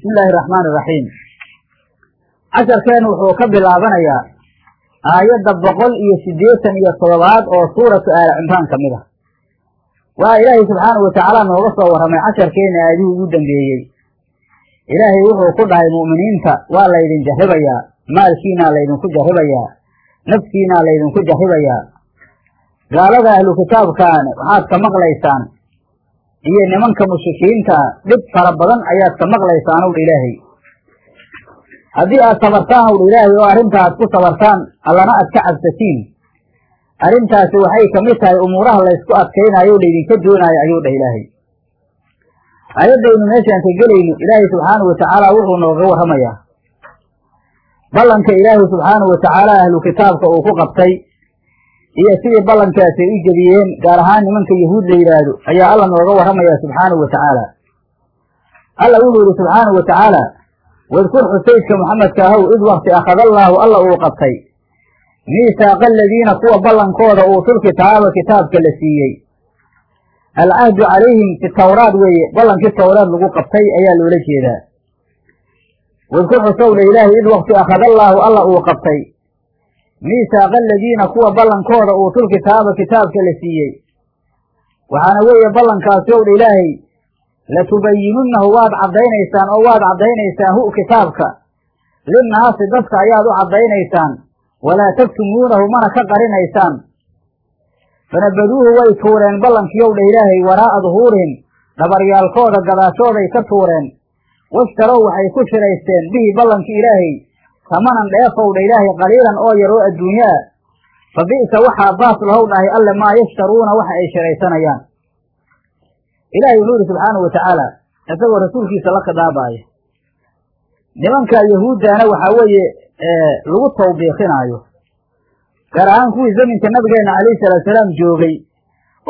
bismi illaahi araxmaan iraxiim casharkeenu wuxuu ka bilaabanayaa aayadda boqol iyo siddeetan iyo toddobaad oo suuratu aali cimraan ka mid ah. Waa ilaahay subxaanahu watacaala nooga soo warramay casharkeena aadihii ugu dambeeyey. Ilaahay wuxuu ku dhahay mu'miniinta waa laydin jarribayaa maalkiinaa laydinku jarribayaa nafkiinaa laydinku jarribayaa. Gaalada ahlu kitaabkaani waxaad ka maqlaysaan iyo nimanka mushrikiintaa dhib fara badan ayaad ka maqlaysaan owdha ilaahay. Haddii aad sabartaan owdha ilaahay oo arrinta aad ku sabartaan allana aad ka cabsatiin. Arrintaasi waxay ka mid tahay umuuraha laysku adkaynayo o laydinka doonaayo ayuu dhah ilaahay. Ayaddaynu meeshaan ka gelayno ilaahay subxaanahu watacaala wuxuu nooga warramayaa ballanka ilaahay subxaanahu watacaala ahlu kitaabka uu ku qabtay iyo sidii ballankaasi ay u jebiyeen gaar ahaan nimanka yahuud la yidhaahdo ayaa alla nooga warramaya subxaanahu watacaala alla wuxuu yihi subxaanahu watacaala wadkur xusaydka maxamedka ahow id wakti akhadallaahu alla uu qabtay. Miisaaqa aladiina kuwa ballankooda uutul kitaaba kitaabka la siiyey. Alcahdu calayhim fi tawraad weeye ballankii tawraad lagu qabtay ayaa loola jeedaa. Wadkur xusowdha ilaahay id wakti akhadallaahu alla uu qabtay miisaaqa aladiina kuwa ballankooda uutul kitaaba kitaabka la siiyey. Waxaana weeye ballankaasi owdha ilaahay latubayinunnahu waad caddaynaysaan oo waad caddaynaysaan hu kitaabka. Linnaasi dadka ayaad u caddaynaysaan. Walaa taktumuunahu mana ka qarinaysaan. Fanabaduuhu way tuureen ballankii owdha ilaahay waraa'a duhuurihim dhabaryaalkooda gadaashooday ka tuureen. Washtarow waxay ku shiraysteen bihi ballankii ilaahay tamanan dheefowdha ilaahay qaliilan oo yar oo adduunyo ah fa bi'sa waxaa baas lahow dhahay alle maa yashtaruuna waxa ay shiraysanayaan ilaahay wuxuu yidhi subxaanahu watacaala isagoo rasuulkiisa la khidaabaaya nimanka yahuuddaana waxaa weeye lagu tawbiikinaayo gaar ahaan kuwii zaminka nabigeenna calayhi salaatusalaam joogay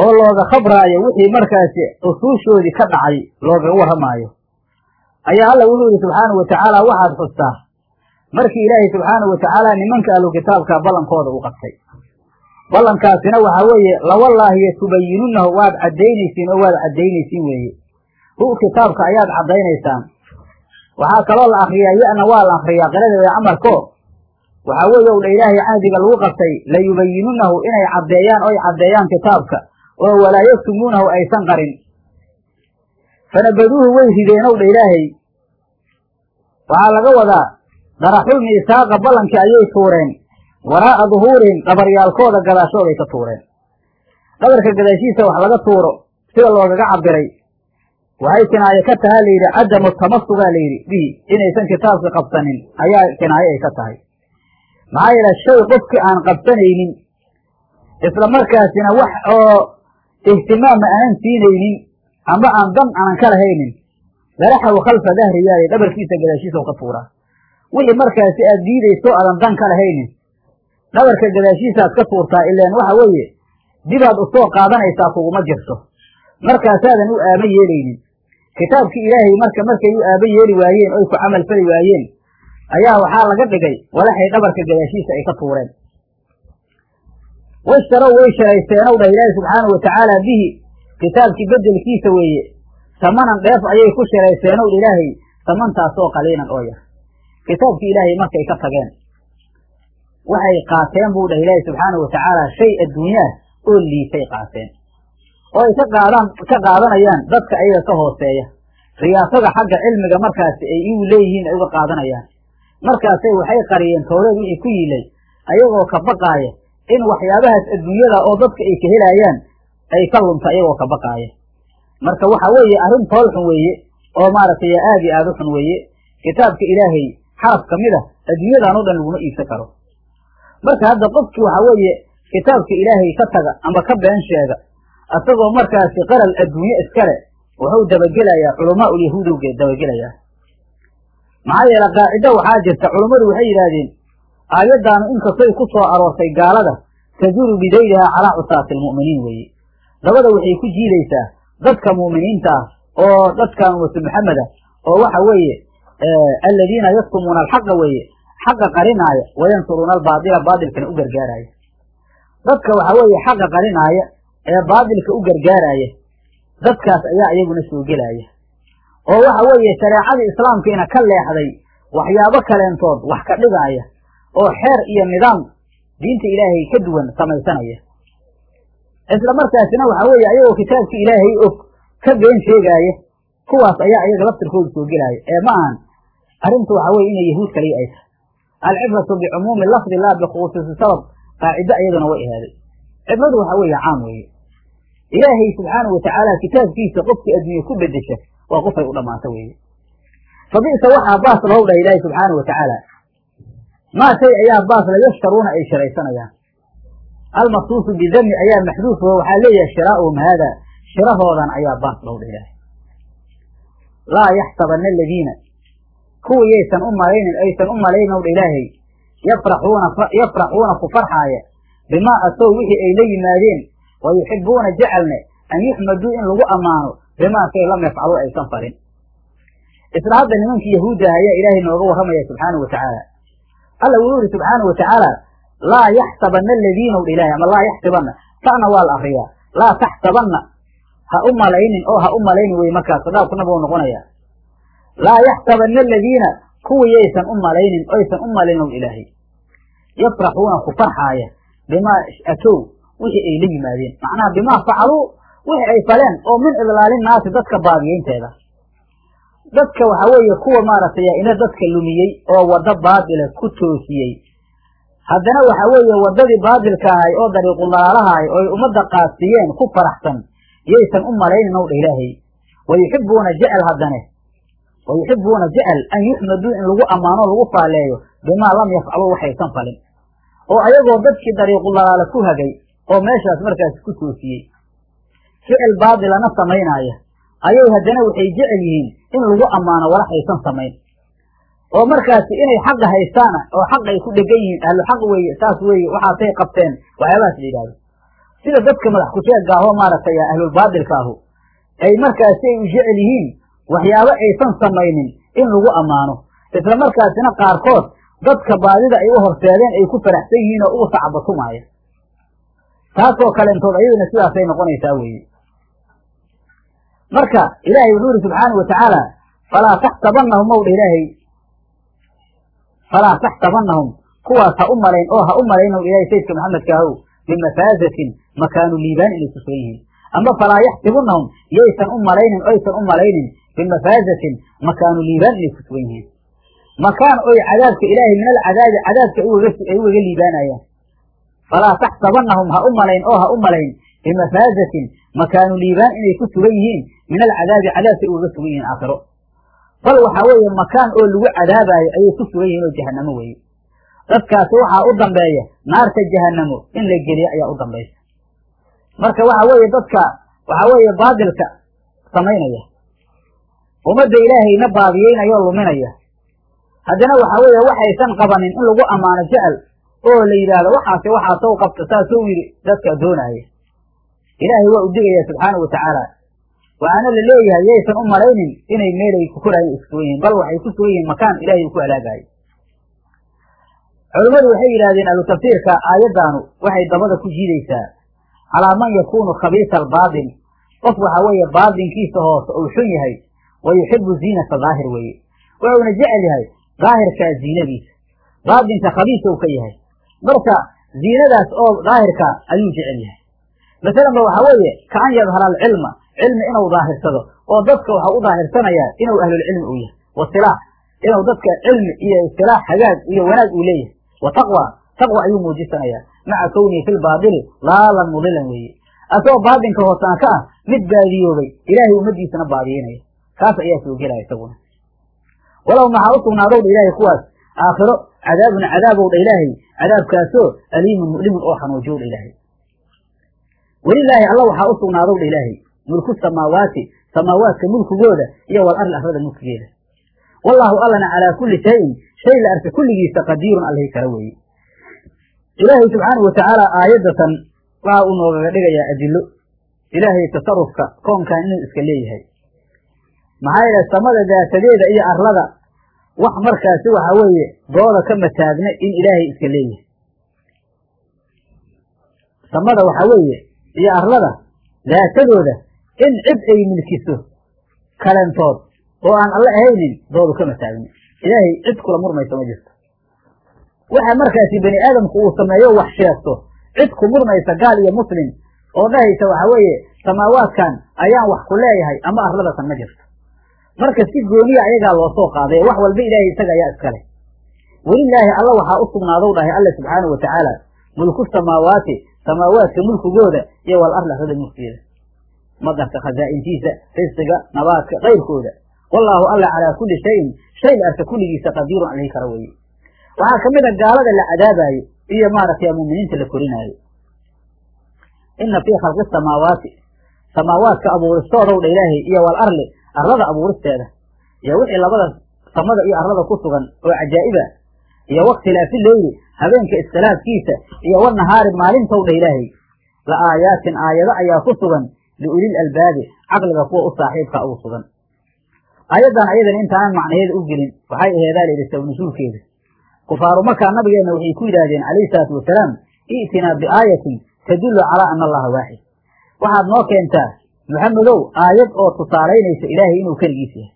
oo looga khabraayo wixii markaasi usuushoodii ka dhacay loogaga warramaayo. Ayaa alla wuxuu yidhi subxaanahu watacaala waxaad xustaa markii ilaahay subxaanahu watacaala nimanka ahlu kitaabka ballankooda u qabtay. Ballankaasina waxaa weeye lawallaahi yatubayinunnahu waad caddaynaysiin oo waad caddaynaysiin weeye. Hu kitaabka ayaad caddaynaysaan waxaa kaloo la akriyaa ya-na waa la akriyaa qiradeeda camarko waxaa weeye owdha ilaahay cahdiga lagu qabtay layubayinunnahu inay caddeeyaan oy caddeeyaan kitaabka. Oo walaa yaktumuunahu aysan qarin. Fanabaduuhu way rideen owdha ilaahay. Waxaa laga wadaa daraxul miisaaqa ballankii ayay tuureen. Waraa'a duhuurihim dhabaryaalkooda gadaashooday ka tuureen. Dhabarka gadaashiisa wax laga tuuro sida loogaga cabiray waxay kinaaye ka tahaa layidhi cadamu tamasugaa layidhi bihi inaysan kitaabka qabsanin. Ayaa kinaaye ay ka tahay. Maxaa yeele shay qofkii aan qabsanaynin isla markaasina wax oo ihtimaama aanan siinaynin amba aan dan aanan ka lahaynin daraxahu khalfa dahriyaaye dhabarkiisa gadaashiisa ka tuuraa wixii markaasi aad diidayso aadan dan ka lahaynin dhabarka gadaashiisaaad ka tuurtaa ilaan waxa weeye dibaad u soo qaadanaysaa kuguma jirto. Markaasaadan u aaba yeelaynin. Kitaabkii ilaahay marka markay u aaba yeeli waayeen oy ku camal fali waayeen ayaa waxaa laga dhigay walaxay dhabarka gadaashiisa ay ka tuureen. Washtarow way sharaysteen ow dhah ilaahi subxaanahu watacaala bihi kitaabkii bedelkiisa weeye tamanan dheef ayay ku sharaysteen ow dha ilaahay tamantaasoo qaliilan oo yar kitaabkii ilaahay markay ka tageen. Waxay qaateen buu dhah ilaahi subxaanahu watacaala shay adduunyaah oo liitay qaateen. Oo ay ka qaadaan ka qaadanayaan dadka ayaga ka hooseeya. Riyaasada xagga cilmiga markaasi ay igu leeyihiin ay uga qaadanayaan. Markaasay waxay qariyeen towreed wixii ku yiilay ayagoo ka baqaaya in waxyaabahaas adduunyada oo dadka ay ka helaayaan ay ka lunta ayagoo ka baqaaya marka waxa weeye arrin tool xun weeye oo maaragtay aad iyo aad u xun weeye kitaabka ilaahay xaraf ka mid a adduunyadan o dhan laguma iibsan karo. Marka hadda qofkii waxa weeye kitaabka ilaahay ka taga amba ka been sheega asagoo markaasi qaral adduunye iskale wuxuu dabagelayaa culamaa ulyahuudowgeed dabagelayaa. Maxaa yeele qaacido waxaa jirta culummadu waxay yidhaahdeen aayaddaanu inkastoy ku soo aroortay gaalada taduru bidaylihaa calaa cusaati almu'miniin weeye. Dabada waxay ku jiidaysaa dadka mu'miniinta ah oo dadkan ummatu maxameda oo waxa weeye aladiina yaktumuuna alxaqa weeye xaqa qarinaaya wayansuruuna albaadila baadilkana u gargaaraya dadka waxa weeye xaqa qarinaaya ee baadilka u gargaaraya dadkaas ayaa iyaguna soo gelaya oo waxa weeye shareecadii islaamkiina ka leexday waxyaabo kaleentood wax ka dhigaaya oo xeer iyo nidaam diinta ilaahay ka duwan samaysanaya isla markaasina waxa weeye ayagoo kitaabkii ilaahay og ka been sheegaaya kuwaas ayaa iyaga laftirkooda soo gelaaya ee ma ahan arrintu waxa weye inay yahuud kaliya ay tahay alcibratu bicumuumi lafdi laa bikhusuusi sabab. Qaacido ayaduna way ahaaday cibradu waxa weeye caam weeye. Ilaahay subxaanau watacaala kitaabkiisa qofkii adduunye ku bedesha waa qofay u dhammaanta weeye. Fa waxaa baas loo dhahay ilaahay subxaanau watacaala maa shay ayaa baas la yashtaruuna ay shiraysanayaan. Almaqsuusu bidami ayaa maxduuf waxaa leeyahay shiraa'uhum haada shirahoodan ayaa baas loo dhahay ilaahay. Laa yaxsabana aladiina kuwa yaysan u malaynin aysan u malaynin owdha ilaahay. Yafraxuuna yafraxuuna ku farxaaya. Bimaa atow wixii ay la yimaadeen wa yuxibuuna jecelne an yuxmaduu in lagu ammaano bimaa kay lam yafcaluu aysan farin. Isla hadda nimankii yahuudda ah ayaa ilaahay nooga warramaya subxaanau watacaala alla wuxuu yihi subxaanau watacaala laa yaxsabana aladiina owdha ilaahay ama laa yaxsibanna ta'na waa la akriyaa laa taxsabanna ha u malaynin oo ha u malaynin wey markaas sadaabkunaba u noqonaya laa yaxsabana aladiina kuwa yaysan u malaynin oysan u malaynin ow ilaahay yafraxuuna ku farxaaya bimaa atow wixii ay la yimaadeen macnaha bimaa facaluu wixii ay faleen oo min idlaalin naasi dadka baadiyeynteeda dadka waxa weeye kuwa maaragtay ina dadka lumiyey oo waddo baadila ku toosiyey haddana waxa weeye waddadii baadilka ahay oo dariiqulaalahay oy ummadda qaasiyeen ku faraxsan yaysan u malaynin ow dha ilaahay wa yuxibuuna jecel haddane wa yuxibuuna jecel an yuxmaduu in lagu ammaano lagu faaleeyo bimaa lam yafcaluu waxaysan falin. Oo ayagoo dadkii dariiqulalaala ku hagay oo meeshaas markaas ku toosiyey ficil baadilana samaynaaya ayay haddana waxay jecel yihiin in lagu ammaano walax aysan samayn. Oo markaasi inay xaqa haystaana oo xaq ay ku dhegan yihiin ahlu xaq weeye saas weeye waxaasay qabteen waxyaabahaas la yidhahdo sida dadka madax kusheegga ahoo maaragtay ahlulbaadilka ahu ay markaasi ay u jecel yihiin waxyaabo aysan samaynin in lagu ammaano. Isla markaasina qaarkood dadka baadida ay u horseedeen ay ku faraxsan yihiin oo ugu sacbatumaaya taasoo kaleentood ayaduna sidaasay noqonaysaa weeye. Marka ilaahay wuxuu yihi subxaanau watacaala falaa taxsabanahum owdha ilaahay falaa taxsabanahum kuwaas ha u malayn oo ha u malaynow ilahay sayidka maxamedka ahow bimafaazatin makaanu liibaan inay ku sugan yihiin. Ama falaa yaxsibunahum yaysan u malaynin oysan u malaynin bimafaazatin makaanu liibaan inay ku sugan yihiin makaan oy cadaabka ilaahay min alcadaabi cadaabka ay ugaga liibaanayaan falaa taxsabanahum ha u malayn oo ha u malayn bimafaazatin makaanu liibaan inay ku sugan yihiin min alcadaabi cadaabka ay ugaga sugan yihiin aakhiro bal waxaa weeye makaan oo lagu cadaabaayo ayay ku sugan yihiin jahanamo weeye dadkaasi waxaa u dambeeya naarta jahanamo in la geliyo ayaa u dambaysa marka waxa weeye dadka waxaa weeye baadilka samaynaya ummadda ilaahayna baadiyeynaya oo luminaya. Haddana waxaa weeye waxaysan qabanin in lagu ammaano jecel oo la yidhaahdo waxaase waxaasow qabta saasou yidhi dadka doonaaya ilaahay waa u digaya subxaanau watacaala waxaana la leeyahay yaysan u malaynin inay meelay ku koraayan ku sugan yihiin bal waxay ku sugan yihiin makaan ilahay uu ku halaagayo culimmadu waxay yidhahdeen ahlu aayaddaanu waxay dabada ku jiidaysaa. Calaa man yakuunu khabiisa albaatin qof waxaa weeye baatinkiisa hoose uu xun yahay wa yuxibu ziinata daahir weeye wuxuuna jecel yahay daahirkaa ziinadiisa baatinka khabiisa uu ka yahay marka ziinadaas oo daahirka ayuu jecel yahay masalan ba waxaa weeye ka an yadhara alcilma cilmi inuu daahirsado oo dadka waxau u daahirsanayaa inuu ahlulcilmi uu yahay wa silaax inuu dadka cilmi iyo istilaax hagaag iyo wanaag uu leeyahay wa taqwa taqwa ayuu muujisanayaa maca kownihi fi lbaadili laalan mudilan weeye asagoo baatinka hoosaan ka ah mid baadiyoobay ilaahay ummadiisana baadiyeynaya kaas ayaa soo gelaya isaguna. Walow maxaa u sugnaadowdha kuwaas? Aakhiro cadaabun cadaabowdha ilaahay. Cadaabkaasoo aliimun mu'limun oo xanuujiyowdha ilaahay. Welilaahi alla waxaa u sugnaadowdha ilaahay. Mulku samaawaati samaawaadka mulkigooda iyo wal arli arlada mulkigeeda. Wallaahu allana calaa kulli shayin shay la arka kulligiisa qadiirun allahi kala weeye. Ilaahay subxaanau watacaala aayaddatan waxa uu noogaga dhigayaa adilo ilaahay tasarufka koonkan inuu iska leeyahay maxaa yeele samada daatadeeda iyo arlada wax markaasi waxa weeye dooda ka mataagna in ilaahay iska leeyahay. Samada waxa weeye iyo arlada daatadooda in cid ay milkiso kalentood oo aan alle ahaynin doodu kama taagni ilaahay cid kula murmaysa ma jirto. Waxa markaasi bani aadamku uu sameeyo wax sheegto cid ku murmaysa gaal iyo muslim oo dhahaysa waxa weeye samaawaadkan ayaan wax ku leeyahay ama arladatan ma jirto marka si gooniya ayagaa loo soo qaaday wax walba ilaahay isaga ayaa iskale welilaahi alla waxaa u sugnaadow dhahay alle subxaanahu watacaala mulku samaawaati samaawaadka mulkigooda iyo wal arli arlada mulkigeeda. Madarka khazaa'intiisa risqiga nabaadka kayrkooda wallaahu alla calaa kulli shayin shay la arka kulligiisa qadiirun alihi kara weeye. Waxaa ka mid a gaalada la cadaabaayo iyo maaragtay muminiinta la korinaayo. Ina fii khalqi samaawaati samaawaadka abuuristoodaw dha ilaahay iyo wal arli arlada abuuristeeda iyo wixii labada samada iyo arlada ku sugan oo cajaa'iba iyo waktilaafi leyli habeenka iskhilaafkiisa iyo wanahaari maalintow dha ilaahay. La aayaatin aayado ayaa ku sugan liulil albaabi caqliga kuwa u saaxiibka ugu sugan. Aayaddan ayadan intaanan macnaheeda u gelin waxay aheedaa la yidhi sabnusuulkeeda kufaaru markaa nabigeenna waxay ku yidhaahdeen calayhi salaatu wasalaam i'tinaa biaayatin tadullu calaa ana allaha waaxid. Waxaad noo keentaa maxamedow aayad oo tusaalaynaysa ilaahay inuu keligiis yahay.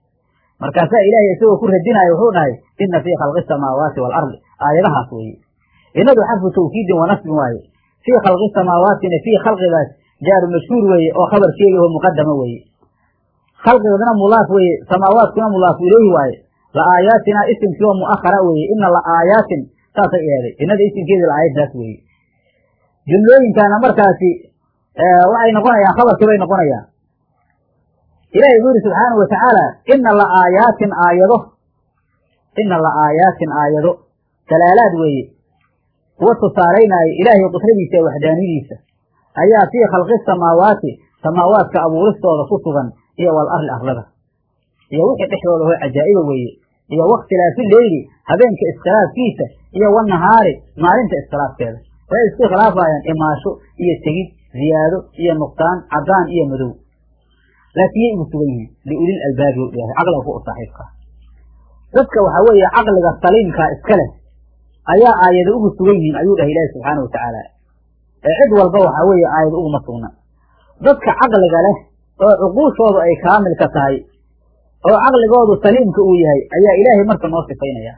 Markaasaa ilaahay isagoo ku radinaayo wuxuu dhahay ina fii khalqi samaawaati waalardi aayadahaas weeye. Inadu xarfu tawkiidin wa nasbin waaye. Fii khalqi samaawaatina fii khalqigaas jaaru mashhuur weeye oo khabarkeegi oo muqadama weeye. Khalqigadna mulaaf weeye samaawaadkuna mulaaf ileyhi waaye. La aayaatinaa isimkii oo mu'ahara weeye. Ina la aayaatin saasay eeday. Inada isimkeedi la aayaddaas weeye. Jumlooyinkaana markaasi waxay noqonayaan khabarkii bay noqonayaan. Ilahi wuxuu yidhi subxaanahu watacaala ina la aayaatin aayado. Ina la aayaatin aayado. Dalaalaad weeye. Kuwa tusaalaynaayo ilaahay qudradiisa ee waxdaaniyadiisa ayaa fii khalqi samaawaati samaawaadka abuuristooda ku sugan iyo wal arli arlada iyo wixii dhexdooda hoo cajaa'iba weeye. Iyo wakhtilaafi leyli habeenka iskhilaafkiisa iyo wanahaari maalinta iskhilaafkeeda way isku khilaafayaan imaasho iyo tegid ziyaado iyo nuqsaan cadaan iyo madow. Laakiin yay ugu sugan yihiin liulil albaabi u ku u saaxiibkaa dadka waxaa weeye caqliga saliimkaa iska leh ayaa aayado ugu sugan yihiin ayuu dhahay ilaahi subxaana wa tacaala. Ee cid walba waxaa weeye aayado uguma sugna. Dadka caqliga leh oo cuquushoodu ay kaamilka tahay oo caqligoodu saliimka uu yahay ayaa ilaahay marka noo sifaynaya.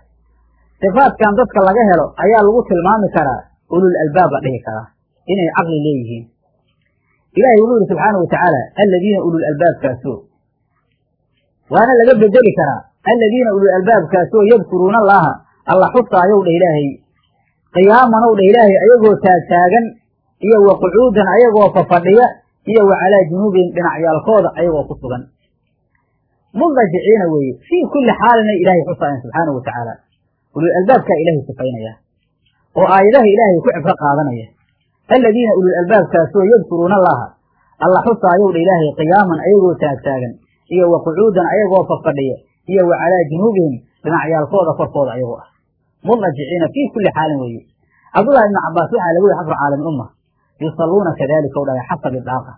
Sifaadkan dadka laga helo ayaa lagu tilmaami karaa ulul albaab la dhihi karaa inay caqli leeyihiin ilahay wuxuu yihi subxaana wa tacaala aladiina ulul albaabkaasoo waana laga bedeli karaa aladiina ulul albaabkaasoo yadkuruuna allaha alla xusaayow dheh ilaahay qiyaamanow dheh ilaahay ayagoo taagtaagan iyo wa qucuudan ayagoo fafadhiya iyo wa calaa junuubihim dhinacyaalkooda ayagoo ku sugan mudajiciina weeye fii kulli xaalina ilaahay xusaayan subxaana wa tacaala ulul albaabkaa ilaahay sifaynaya oo aayadaha ilaahay ku cibro qaadanaya aladiina ulul albaabkaasoo yadkuruuna allaha alla xusaayow dha ilaahay qiyaaman ayagoo taagtaagan iyo wa qucuudan ayagoo fafadhiya iyo wa calaa junuubihim dhinacyaalkooda korkooda ayagoo ah mudajiciina fii kulli xaalin weeye cabdullahi ibnu cabaas waxaa lagu yihi xafru caalami umma yusalluuna kadalika u dhahay xasabi daaqa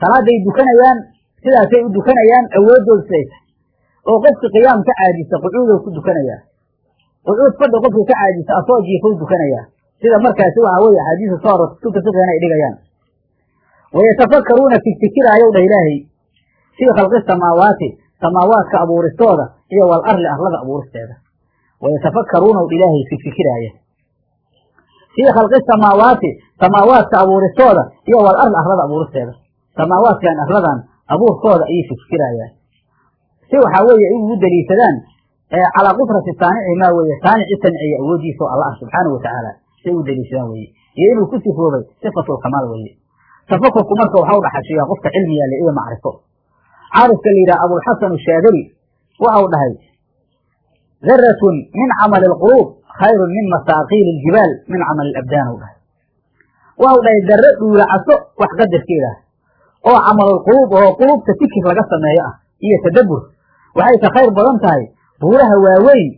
salaaday dukanayaan sidaasay u dukanayaan awoodooda siday tahay oo qiyaam ka caajisa qucuudow ku dukanayaa qucuud fadhi qofki ka caajisa asoo jiifow dukanayaa sida markaasi waxa weye axaadiisa soo arorta kutubta fiqigana ay dhigayaan. Wayatafakkaruuna fikfikiraayow dhah ilaahay. Fii khalqi samaawaati samaawaadka abuuristooda iyo wal arli arlada abuuristeeda wayatafakkaruuna ilaahay fikfikiraaya fii khalqi samaawaati samaawaadka abuuristooda iyo wal arli arlada abuuristeeda samaawaadkan arladan abuurkooda ayay fikfikiraayaan si waxaa weeye ay ugu daliishadaan calaa qudrati saanici maa weeye saanici sanciya awoodiisa oo alla ah subxaana wa say u daliishadaan weye iyo inuu ku sifoobay sifatulkamaal weeye tafakurku marka waxa u dhaxashiyaa qofka cilmiga le iyo macrifo caarifka la yidhaha abulxasan ashaadari waxau dhahay daratun min camali alquluub khayrun min masaaqiili aljibaal min camali alabdaan u dhahay waxau dhahay darre dhuulacaso wax qadarkeeda ah oo camalulquluub oo quluubta fikir laga sameeyo ah iyo tadabbur waxay ka khayr badan tahay buuraha waaweyn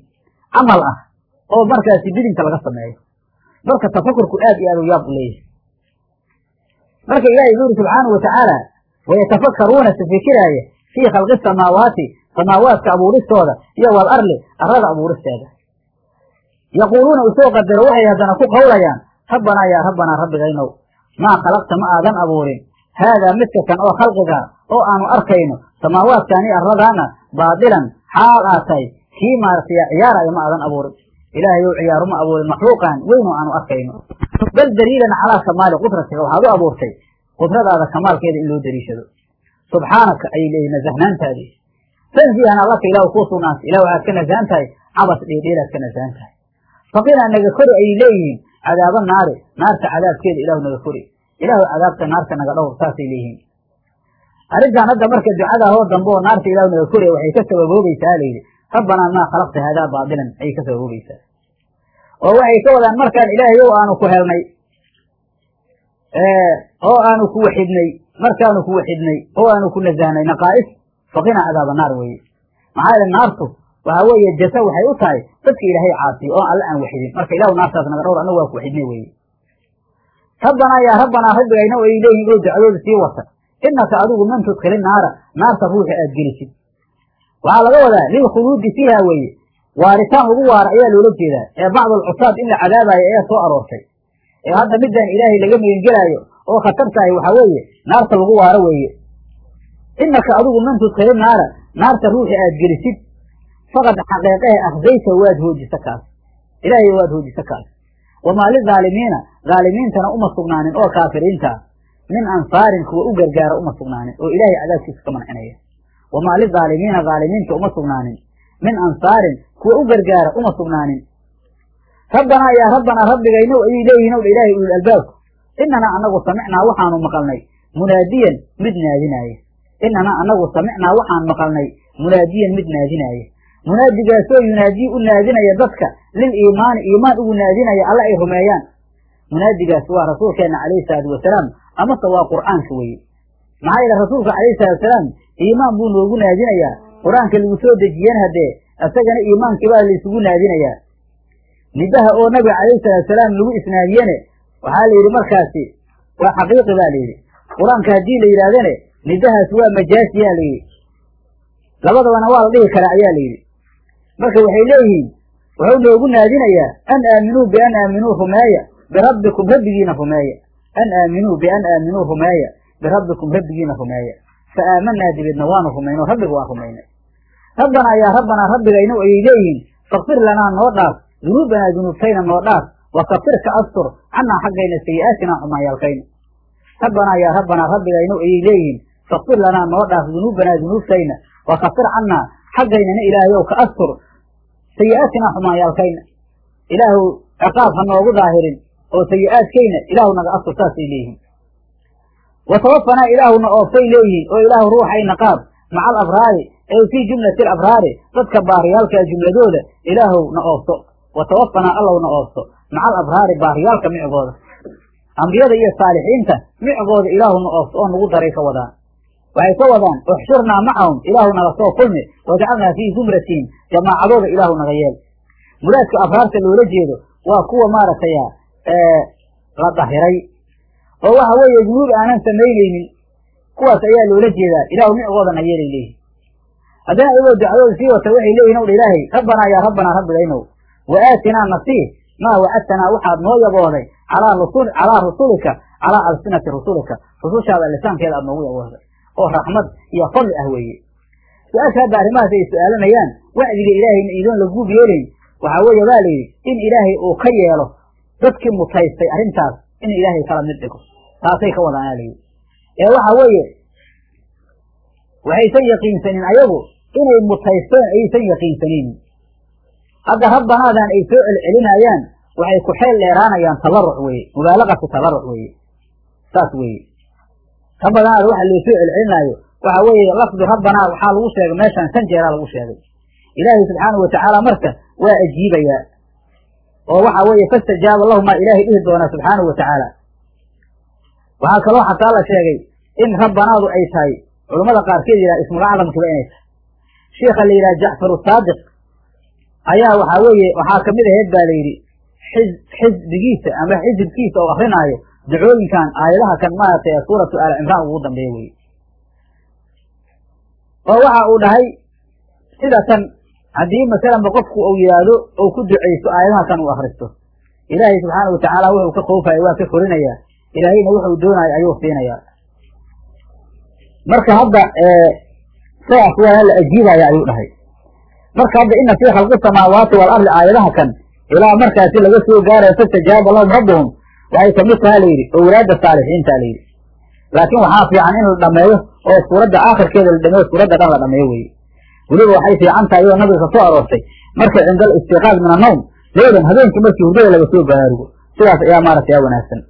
camal ah oo markaasi bidinka laga sameeyo marka tafakurku aad iyo aad u yaab u leeyahay. Marka ilahay wuxu uri subxaanau watacaala wayatafakkaruuna sifikiraaya fii khalqi samaawaati samaawaadka abuuristooda iyo wal arli arlada abuuristeeda. Yaquuluuna u soo qadaro waxay haddana ku qawlayaan rabbanaa yaa rabbanaa rabbigaynow maa khalaqta ma aadan abuurin. Haadaa midka kan oo khalqiga oo aanu arkayno samaawaadkaani arladaana baadilan xaal aad tahay kii maaragtay ciyaaraya ma aadan abuurin ilaahay ou ciyaaru ma abuurin makhluuqan weynoo aanu arkayno. Bal daliilan calaa kamaali qudratika waxaad u abuurtay qudradaada kamaalkeeda in loo daliishado. Subxaanaka ayay leeyihiin nasahnaantaadii tanzihan allaka ilahu kuu sugnaantay ilah waxaad ka nasahan tahay cabas dheedheelaad ka nasahan tahay. Naga kori ayay leeyihiin cadaaba naari naarta cadaabkeeda ilahu naga kori. Ilaahu cadaabta naarta naga dhowr saasay leeyihiin. Arrintan hadda marka ducada hoo dambe oo naarta ilahu naga koriya waxay ka sababoobaysaa layidhi rabbanaa maa khalaqta haadaa baadilan ayay ka sababoobaysaa oo waxay ka wadaan markaan ilaahay ow aanu ku helnay. Oo aanu ku waxidnay markaanu ku waxidnay oo aanu ku nasahnay naqaa'is faqinaa cadaaba naar weeye. Maxaa yeele naartu waxaa weeye jasa waxay u tahay dadka ilaahay caasiyo oo alle aan waxidin marka ilahu naartaas naga dhowr annagu waa ku waxidnay weeye. Rabbanaa yaa rabbanaa rabbigayna ay leeyihiin oo ducadooda sii wata. Inaka adigu man tudkili naara naarta ruuxa aad gelisid waxaa laga wadaa lilkhuluudi fiiha weeye. Waaritaan lagu waara ayaa loola jeedaa. Ee bacdulcusaad in la cadaabayo ayaa soo aroortay. Ee hadda midaan ilaahay laga magengelaayo oo khatar tahay waxaa weeye naarta lagu waaro weeye. Inaka adigu man tudkili naara naarta ruuxi aad gelisid. Faqad xaqeeqehe akdayta waad hoojisa kaas. Ilaahay waad hoojisa kaas. Wamaa lidaalimiina dhaalimiintana uma sugnaanin oo kaafiriintaa min ansaarin kuwa u gargaara uma sugnaanin oo ilaahay cadaabkiisa ka mancinaya wamaa lidaalimiina dhaalimiinta uma sugnaanin min ansaarin kuwa u gargaara uma sugnaanin rabbanaa yaa rabbanaa rabbigaynow ayay leeyihiin ow dha ilaahay ulul albaabku inanaa anagu samicnaa waxaanu maqalnay munaadiyan mid naadinaaya inanaa anagu samicnaa waxaan maqalnay munaadiyan mid naadinaaya munaadigaasoo yunaadii u naadinaya dadka lil iimaani iimaan ugu naadinaya alla ay rumeeyaan munaadigaas waa rasuulkeenna calayhi salaatu wasalaam amase waa qur'aanka weye maxaa yeele rasuulka calayhi salatu wasalaam iimaan buu noogu naadinayaa qur'aanka lagu soo dejiyana haddee isagana iimaankii baa laysugu naadinayaa nidaha oo nabiga calayhi salatu wasalaam lagu isnaadiyene waxaa la yidhi markaasi waa xaqiiqi baa layidhi qur'aanka haddii la yidhahdane nidahaas waa majaasiyaa la yidhi. Labadabana waa la dhihi karaa ayaa la yidhi. Marka waxay leeyihiin wuxuu noogu naadinayaa an aaminuu bian aaminuu rumeeya birabbikum rabbigiina rumeeya. An aaminuu bian aaminuu rumeeya birabbikum rabbigiina rumeeya fa aamanaa dibeedna waanu rumayno rabbiga waan rumaynay rabbanaa yaa rabbanaa rabbigaynow ayay leeyihiin fakfir lanaa noo dhaaf dunuubanaa dunuubtayna noo dhaaf wa kafir ka astur cannaa xaggayna sayi'aatinaa xumaanyaalkayna rabbanaa yaa rabbanaa rabbigaynow ayay leeyihiin fakfir lanaa noo dhaaf dunuubanaa dunuubtayna wa kafir cannaa xaggaynana ilaahayow ka astur sayi'aatinaa xumaanyaalkayna ilaahu ciqaab ha noogu daahirin oo sayi'aadkayna ilaahu naga astur saasay leeyihiin wa tawafanaa ilaahuna ooftay leeyihiin oo ilaahu ruuxayna qaab maca alabraari ee fii jumlati alabraari dadka baariyaalkaa jumladooda ilaahow na oofto wa tawafanaa allow na oofto maca alabraari baariyaalka micgooda. Ambiyada iyo saalixiinta micgooda ilaahu na oofto oo nagu daray ka wadaan. Waxay ka wadaan uxshurnaa macahum ilaahu naga soo kulmi wajacalnaa fii zumratihim jamaacadooda ilaahu naga yeel. Muraadka abraarta loola jeedo waa kuwa maaragtay la dahiray oo waxa weeye dunuub aanan samaynaynin kuwaas ayaa loola jeedaa. Ilaahu micgoodana yeelay leeyihiin haddana iyagoo ducadooda sii wata waxay leeyihiin ow ilaahay rabbanaa yaa rabbanaa rabbigaynow wa aatinaa nasiih maa wacadtanaa waxaad noo yabooday calaa rusul calaa rusulika calaa alsinati rusulika. Rusushaada lisaankeeda aad noogu yabooday oo raxmad iyo fadli ah weeye. Su'aasha hadda arrimahaas ay su'aalanayaan. Wacdiga ilaahayna idoon laguub yeelayn waxaa weeye baa layidhi in ilaahay uu ka yeelo dadkii mutaystay arrintaas in ilaahay kala mid dhigo. Taasay ka wadaan aa layidhi ee waxa weeye waxaysan yaqiinsanin ayagu inay mutaysteen aysan yaqiinsanin. Hadda rabbanaadan ay soo celcelinayaan waxay ku xeel dheeraanayaan tabaruc weeye mubaalaqatu tabaruc weeye. Saas weeye. Rabbanaada waxa loo soo celcelinaayo waxa weeye lafdi rabbanaa waxaa lagu sheegay meeshaan shan jeeraa lagu sheegay. Ilaahay subxaanahu watacaala marka waa ajiibayaa oo waxa weeye fastajaaba lahumaa ilaahay dhihi doonaa subxaanahu watacaala waxaa kaloo xataa la sheegay in rabbanaadu ay tahay culammada qaarkeed yidhaha ismulaclamkiba inay tahay. Sheikha la yidhaha jacfar saadiq ayaa waxaa weeye waxaa ka mid aheyd baa la yidhi xis xisbigiisa ama xisibkiisa oo akrinaayo dacooyinkan aayadaha kan maaragtay suuratu aal cimraan ugu dambeeya weye oo waxa uu dhahay sida tan haddii masalanba qofku uu yidhaahdo ou ku ducaysto aayadaha kan uu akristo ilaahay subxaana watacaala wuxuu ka khoofayo waa ka korinayaa. Ilaahayna wuxuu doonayo ayuu siinayaa. Marka hadda sidaas waa la ajiibaya ayuu dhahay. Marka hadda ina fii khalqi samaawaati waalardi aayadaha kan ilaa markaasi laga soo gaarayo fastajaaba lahum rabbuhum waxay ka mid taha layidhi owlaada saalixiinta layidhi laakiin waxaa fiican in la dhameeyo oo suuradda aakhirkeeda la dhameeyo suuradda dhan la dhameeyo weye weliba waxay fiican tahay iyadoo nabiga ka soo aroortay. Marka cinda alistiqaal min annawm leylan habeenkii markii hurdada laga soo baraarugo sidaas ayaa maaragtay aa wanaagsan.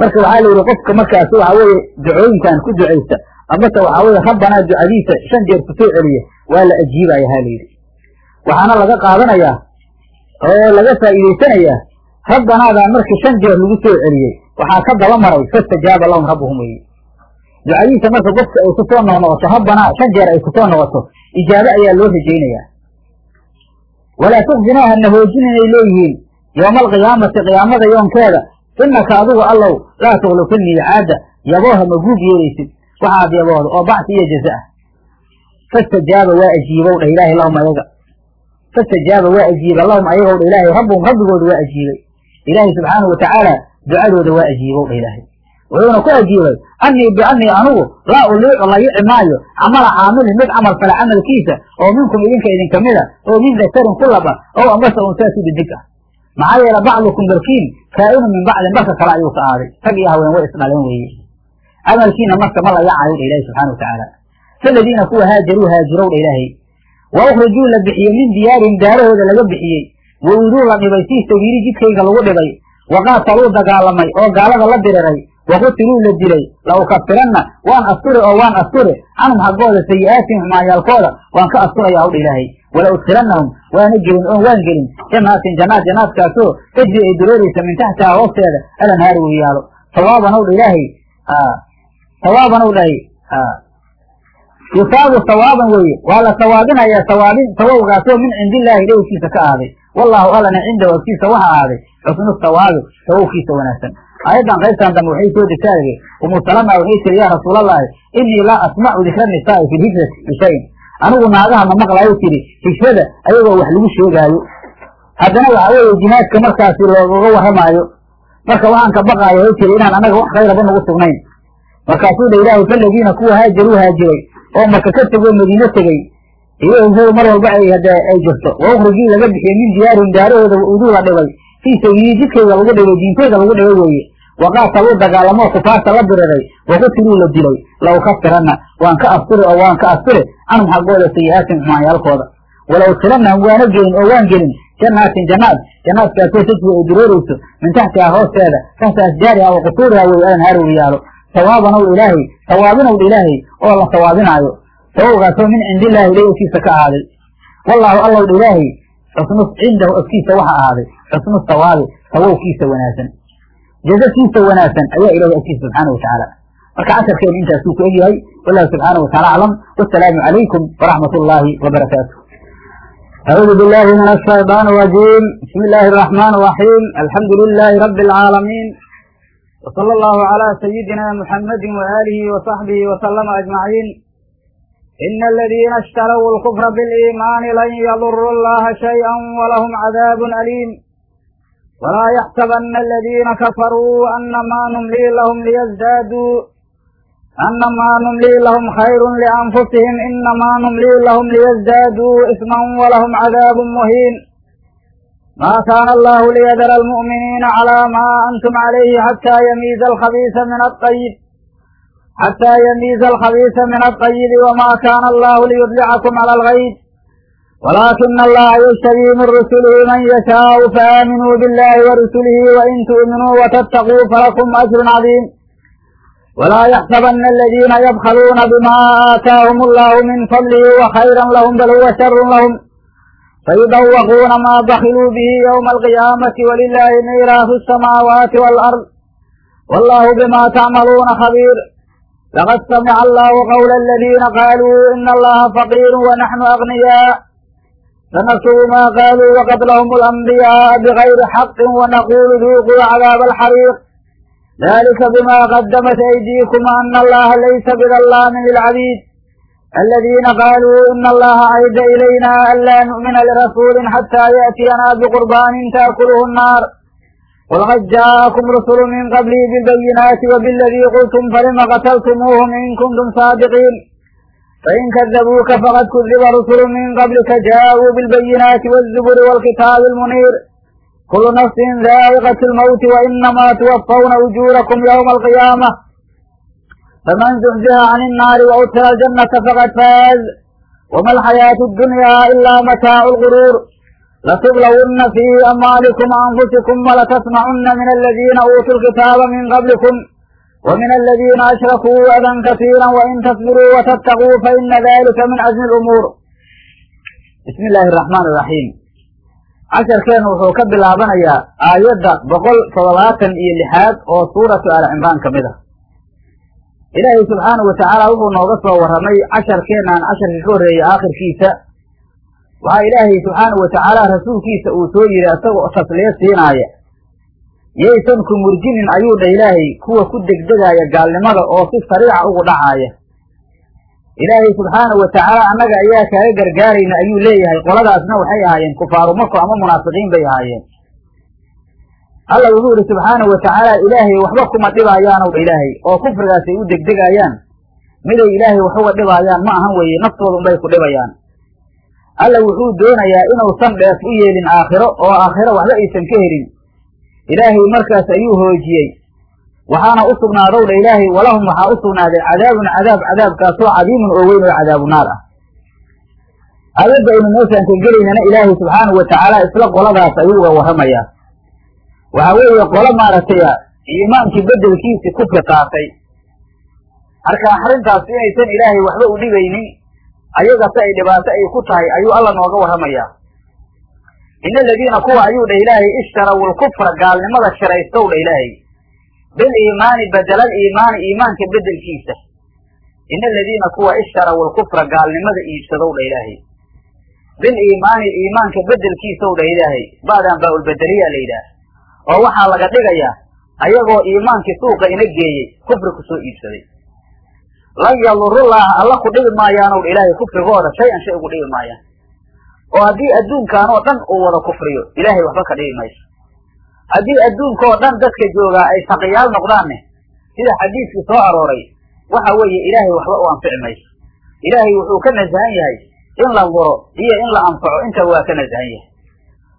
Marka waxaa la yidhi qofka markaasi waxaa weeye ducooyinkan ku ducaysta amase waxaa weye rabbanaa ducadiisa shan jeer ku soo celiya waa la ajiibaya ha layidhi waxaana laga qaadanayaa oo laga faa'iidaysanayaa rabbanaadan markii shan jeer lagu soo celiyey waxaa ka daba maray fastajaaba lahum rabbuhum weye ducadiisa marka qofka ay ku soo noqnoqoto rabbanaa shan jeer ay ku soo noqoto ijaabo ayaa loo rajaynayaa. Walaa tukzinaa hana hoojin inay leeyihiin yowma alqiyaamati qiyaamada yoonkeeda. Inaka adigu allow laa tuklifu lmiicaada yabooha ma guub yeelaysid waxaad yaboohda oo bacsi iyo jaza ah. Fastajaaba waa ajiibow dha ilaahay lahum ayaga. Fastajaaba waa ajiiba lahum ayagow dha ilaahay rabbuhum rabbigooda waa ajiibay. Ilaahay subxaanahu watacaala ducadooda waa ajiibow dha ilaahay wuxuuna ku ajiibay anii bianii anugu laa uliicu layici maayo. Camala caamilin mid camal fale camalkiisa oo minkum idinka idinka mida oo min dakarin ku laba oo ambase unsaasi didig ah. Maxaa yeele bacdukum barkiin kaa'inu min bacdin barka kale ayuu ka aaday. Rag iyo haween way isdhaleen weeye camalkiina marka ma la yacayo dha ilahi subxana wa tacaala. Faladiina kuwa haajaruu haajirow dha ilaahay. Wa ukhrijuu la bixiyey min diyaarihim daarahooda laga bixiyey. Wa uduu la dhibay fii sabiili jidkayga lagu dhibay. Waqaataluu dagaalamay oo gaalada la diriray waqutiluu la dilay la ukafiranna waan asturi oo waan asturi canhum xaggooda sayi'aatihim xumaanyaalkooda waan ka asturaya hawdha ilaahay wala udkilannahum waana gelin oon waan gelin janaatin janaat janaadkaasoo tajri ay dureeraysa min taxtihaa hoosteeda alanhaari wiyaalo sawaaban hawdha ilaahay sawaaban ow dhahay yusaabu sawaaban weeye waa la sawaabinayaa sawaabin sawawgaasoo min cindillaahi dhowrkiisa ka ahaaday wallaahu allana cindahu agtiisa waxa ahaaday xusnu sawaabi sawowkiisa wanaagsan aayaddan qaybtan dambe waxay soo degtaadagay umu salama waxay tiri yaa rasuulallaahi inii laa asmacu dikra nisaa'i fi lhijrati bishayin anigu naagaha ma maqlaayo tiri hijrada ayagoo wax lagu sheegaayo. Haddana waxa weeye jihaadka markaasi loogaga warramaayo. Marka waxaan ka baqaayo hay tiri inaan anaga wax kayraba nagu sugnayn. Markaasuu dha ilaahay faladiina kuwa haajaruu haajiray oo marka ka tegoo madiine tegey iyo hijradu mar walba ay hade ay jirto. Wa laga bixiyey min diyaarihim daarahooda uduu la dhibay. Fii sabiili jidkayga lagu dhibay diintayda lagu dhibay weeye waqaataluu dagaalamoo kufaarta la diriray waqutiluu la dilay. La ukafiranna waan ka asturi oo waan ka asturi canhum xaggooda sayi'aatin xumaanyaalkooda wala udkilannahum waana gelin oo waan gelin. Janaatin janaad janaadkaasoo tajri ay dureerayso min taxtihaa hoosteeda taxta asjaariha wa qusuuriha wey alanhaari wiyaalo sawaaban ow ilaahay sawaabinow dha ilaahay oo la sawaabinaayo sawawgaasoo min cindillaahi ilahi agtiisa ka ahaaday wallaahu allow dha ilaahay xusnu cindahu agtiisa waxa ahaaday xusnu sawaabi sawowkiisa wanaagsan jazasiisa wanaagsan ayaa ilahay agtiisa subxaana wa tacaala marka casharkeenu intaasuu ku egyahay wallahu subxaana wa tacala aclam wasalaamu calaykum waraxmat ullaahi wabarakaatu أعوذ بالله من الشيطان الرجيم بسم الله الرحمن الرحيم الحمد لله رب العالمين وصلى الله على سيدنا محمد وآله وصحبه وسلم أجمعين إن الذين اشتروا الكفر بالإيمان لن يضروا الله شيئا ولهم عذاب أليم walaa yaxsabana aladiina kafaruu anamaa numlii lahum liyasdaaduu anamaa numlii lahum khayru lianfusihim inamaa numlii lahum liyasdaaduu isman walahum cadaabun muhiin maa kaana allahu liyadara almu'miniina calaa maa antum calayhi xataa yamiiza alkhabiisa min aayib xataa yamiiza alkhabiisa min alطayibi wamaa kaana allahu liyudlicakum cala alghayb ولكن الله يجتبي من رسله من يشاء فآمنوا بالله ورسله وإن تؤمنوا وتتقوا فلكم أجر عظيم ولا يحسبن الذين يبخلون بما آتاهم الله من فضله وخيرا لهم بل هو شر لهم فيدوقون ما بخلوا به يوم القيامة ولله ميراث السماوات والأرض والله بما تعملون خبير لقد سمع الله قول الذين قالوا إن الله فقير ونحن أغنياء sanafsugu maa qaaluu waqatlahum alambiyaaa bigayri xaqin wanaquulu duuquu cadaaba alxariiq dalika bima qadamat aydiikum ana allaha laysa bidallaamin lilcabiid aladiina qaaluu ina allaha cayda ilayna an laa nu'mina lirasuulin xataa ya'tiyana biqurbaanin taakuluhu nnaar qul qad jaa'akum rusulu min qablii bilbayinaati wabiladii qultum falima qataltumuuhum in kuntum saadiqiin fain kadabuuka faqad kudiba rusulu min qablika jaaءuu biاlbayinaati wالzuburi wاlkitaabi اlmuniir kulu nafsin daa'iqat اlmawti wainamaa tuwafawna ujuurakum ywma alqiyaamة faman zuxziha can الnaari waudkila aljannata faqad faaz wma alxayaaةu اdunya ila mataacu اlguruur latublawunna fi amwaalikum waanfusikum walatasmacunna min aladiina uutuu lkitaaba min qablikum ومن الذين أشركوا أذى كثيرا وإن تصبروا وتتقوا فإن ذلك من عزم الأمور بسم الله الرحمن الرحيم casharkeenu wuxuu ka bilaabanayaa aayadda boqol toddobaatan iyo lixaad oo suuratu aal cimraan ka mid ah ilaahay subxaanahu watacaala wuxuu nooga soo warramay casharkeenaan casharka ka horreeyay aakhirkiisa waxaa ilaahay subxaanahu watacaala rasuulkiisa uu soo yidhi isagoo tasliya siinaaya yaysan ku murjinin ayuu dha ilaahay kuwa ku degdegaaya gaalnimada oo si sariica ugu dhacaaya ilaahay subxaanahu watacaala annaga ayaa kaaga gargaarayna ayuu leeyahay qoladaasna waxay ahaayeen kufaaru mako ama munaafiqiin bay ahaayeen. Alla wuxuu yidhi subxaanahu watacaala ilaahay waxba kuma dhibaayaanow dha ilaahay oo kufrigaas ay u degdegaayaan miday ilaahay wax uga dhibaayaan ma ahan weeye naftooda unbay ku dhibayaan. Alla wuxuu doonayaa inuusan dheef u yeelin aakhiro oo aakhiro waxba aysan ka helin ilaahay markaas ayuu hoojiyey. Waxaana u sugnaadow dha ilaahay walahum waxaa u sugnaaday cadaabun cadaab cadaabkaasoo cadiimun oo weyn oo cadaabu naar ah. Aayadda aynu meeshaan ka gelaynana ilaahay subxaanahu watacaala isla qoladaas ayuu uga warramayaa. Waxaa weeye qolo maaragtay iimaankii bedelkiisii kufri qaatay marka arrintaas inaysan ilaahay waxba u dhibaynin ayagase ay dhibaato ay ku tahay ayuu alla nooga warramayaa ina aladiina kuwa ayuu dha ilaahay ishtaraw lkufra gaalnimada shiraystow dha ilaahay biliimaani badela aliimaani iimaanka bedelkiisa ina aladiina kuwa ishtaraw lkufra gaalnimada iibsadow dha ilaahay biliimaani iimaanka bedelkiisaw dha ilaahay ba'dan baa-ulbedeliyaa la yidhaah oo waxaa laga dhigayaa ayagoo iimaankii suuqa ina geeyey kufri ku soo iibsaday lan yadurullaaha alla ku dhibi maayaanow dha ilaahay kufrigooda shay-an shay ugu dhibi maayaan oo haddii adduunkan oo dhan uu wada kufriyo ilaahay waxba ka dhibi mayso. Haddii adduunka oo dhan dadka joogaa ay taqiyaal noqdaanne sida xadiiskii soo arooray waxa weeye ilaahay waxba u anfici mayso. Ilaahay wuxuu ka nasahan yahay in la duro iyo in la anfaco intaba waa ka nasahan yahay.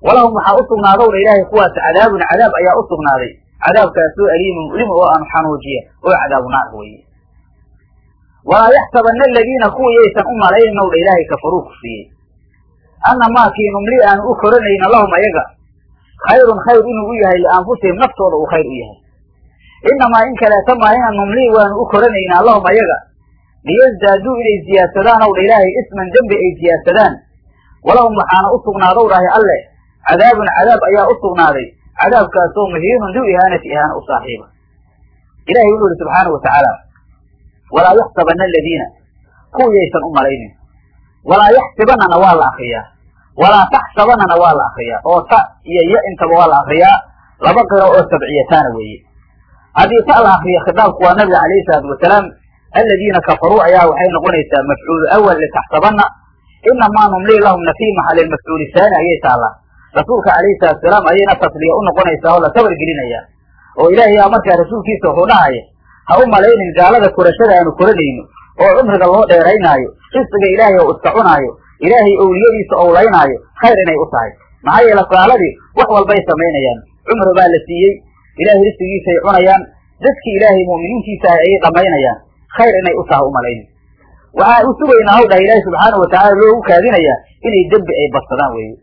Walahum waxaa u sugnaadowdha ilaahay kuwaas cadaabun cadaab ayaa u sugnaaday. Cadaabkaasoo aliimun lim oo aan xanuujiya oo cadaabu naar weeye. Walaa yaxsabana aladiina kuwa yaysan u malaynin owdha ilaahay kafaruu kufriyey anna maakii numli aanu u koranayna lahum ayaga khayrun khayr inuu u yahay lianfusihim naftooda uu khayr u yahay inamaa in kaleeta maahina numlii waanu u koranaynaa lahum ayaga liyasdaaduu inay ziyaadsadaan owdha ilaahay isman dembi ay ziyaadsadaan walahum waxaana u sugnaadow dhahay alle cadaabun cadaab ayaa u sugnaaday cadaabkaasoo muhiinun liu ihaanati ihaana u saaxiiba ilahay wuxuu ihi subxaana wa tacaala walaa yaxsabana aladiina kuwa yaysan u malaynin walaa yaxsibanana waa la akriyaa walaa taxsabanana waa la akriyaa oo ta iyo ya intaba waa la akriyaa laba qiro oo sabciyataana weeye haddii ta la akriyo khitaabku waa nabiga calayhi salaatu wasalaam aladiina kafaruu ayaa waxay noqonaysaa mafcuulu awal litaxsabana inamaa numlii lahumna fii maxali mafcuuli saani ayay taallaa rasuulka calayhi salatu wasalaam ayayna tasliya u noqonaysaa oo la sabar gelinaya oo ilaahay aa markaa rasuulkiisa wuxuu ha u malaynin gaalada korashada aanu koranayno oo cumriga loo dheeraynaayo risqiga ilaahay oo iska cunaayo ilaahay owliyadiisa owlaynaayo khayr inay u tahay. Maxaa yeele gaaladii wax walbay samaynayaan. Cumri baa la siiyey ilaahay risqigiisay cunayaan dadkii ilaahay mu'miniintiisa ah ayay dhamaynayaan. Khayr inay u tahay umalaynin waxaa u sugaynaa haw dhah ilaahay subxaana watacaala loogu kaadinayaa inay dembi ay badsadaan weeye.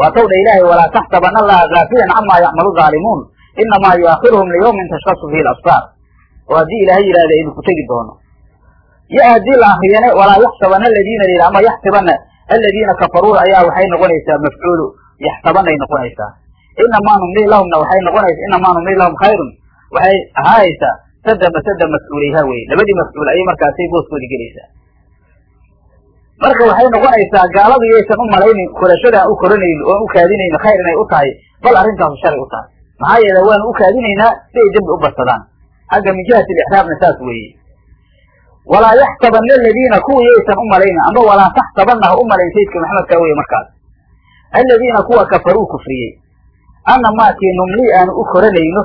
Waataw dha ilaahay walaa taxsabana allaha gaafilan camaa yacmalu zaalimuun. Inamaa yuakhiruhum liyawmin tashkasu fihi labsaar oo haddii ilaahay yidhahda aynu ku tegi doono ya haddii la akriyane walaa yaxsabana aladiina la ama yaxsibana aladiina kafaruu ayaa waxay noqonaysaa mafcuulu yaxsabanay noqonaysaa. Inamaa numlii lahumna waxay noqonaysaa inamaa numlii lahum khayrun waxay ahaayeysaa sada masada mafcuulayha weye labadii mafcuul ayay markaasay booskoodi gelaysaa. Marka waxay noqonaysaa gaaladu yaysan u malaynin korashada aan u koranayno oan u kaadinayno khayr inay u tahay bal arrintaasu shalay u tahay. Maxaa yeele waanu u kaadinaynaa si ay dembi u badsadaan. Xagga min jihati lixraabna saas weeye walaa yaxsabana aladiina kuwa yaysan u malaynin amba walaa taxsabana ha u malayn saydka maxamedkaa weye markaas. Aladiina kuwa kafaruu kufriyey. Anna maakii numlii aanu u koranayno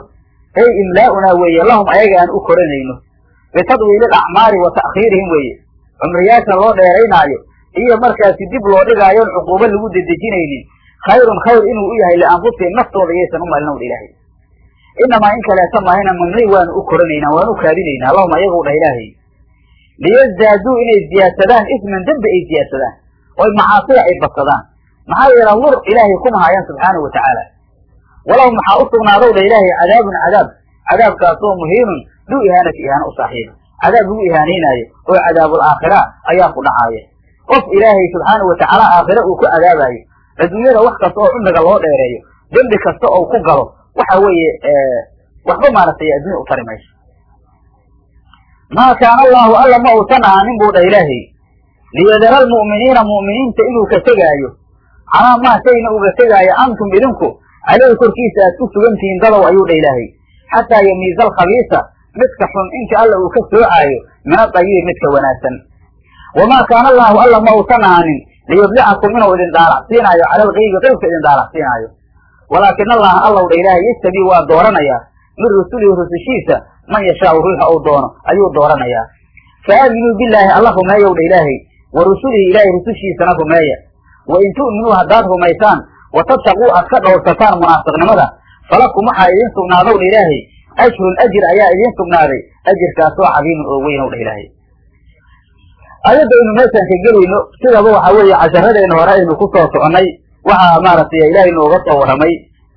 ey imlaa'unaa weeye lahum ayaga aan u koranayno. Bitadwiili alacmaari wa ta'khiirihim weeye. Cumriyaasha loo dheeraynaayo iyo markaasi dib loo dhigaayoon cuquubo lagu dedejinaynin. Khayrun khayr inuu u yahay lianfusihim naftooda iyaysan u malin owdha ilaahay. Inamaa in kaleeta mahayna numni waanu u koranaynaa waanu u kaadinaynaa allahuma iyagu dhah ilaahay liyazdaaduu inay ziyaadsadaan isman dembi ay ziyaadsadaan oy macaasida ay badsadaan maxaa yeela lur ilaahay kuma haayaan subxaanahu watacaala walahum maxaa u sugnaadow dha ilaahay cadaabun cadaab cadaabkaasoo muhiinun duu ihaanati ihaano u cadaab lagu ihaanaynaayo oo cadaabul aakhira ayaa ku dhacaaya qof ilaahay subxaanahu watacaala aakhira uu ku cadaabayo adduunyada wax kasta oo cumriga loo dheereeyo dembi kasta oo ku galo waxa weeye waxba maaragtay addunya u tari mayso maa kaana allahu alla ma uusan ahaanin buu dha ilaahay liyadara almu'miniina mu'miniinta inuu ka tegaayo calaa maa shayna uga tegaayo antum idinku caleyhi korkiisa aad ku sugantihiin dadow ayuu dha ilaahay xataa yamiiza alkhabiisa midka xun inta alla uu ka soocaayo min adayibi midka wanaagsan wamaa kaana allahu alla ma uusan ahaanin liyudlicakum inuu idin daalacsiinaayo cala algaybi qaybka idin daalacsiinaayo walaakin allaha allow dha ilaahay yastabii waa dooranayaa min rusulihi rusushiisa man yashaau ruuxa uu doono ayuu dooranayaa fa aaminuu billaahi alla rumeeyow dha ilaahay wa rusulihi ilaahay rusushiisana rumeeya. Wa in tu'minuu haddaad rumaysaan wa tattaquu aad ka dhowrsataan munaafiqnimada falakum waxaa idiin sugnaadow dha ilaahay ajrun ajir ayaa idiin sugnaaday ajirkaasoo cadiimun oo weyn ow dha ilaahay. Ayadda aynu meeshaan ka gelayno sidaba waxa weeye casharadeenna hore aynu ku soo waxaa maaragtay ilaahay nooga soo warramay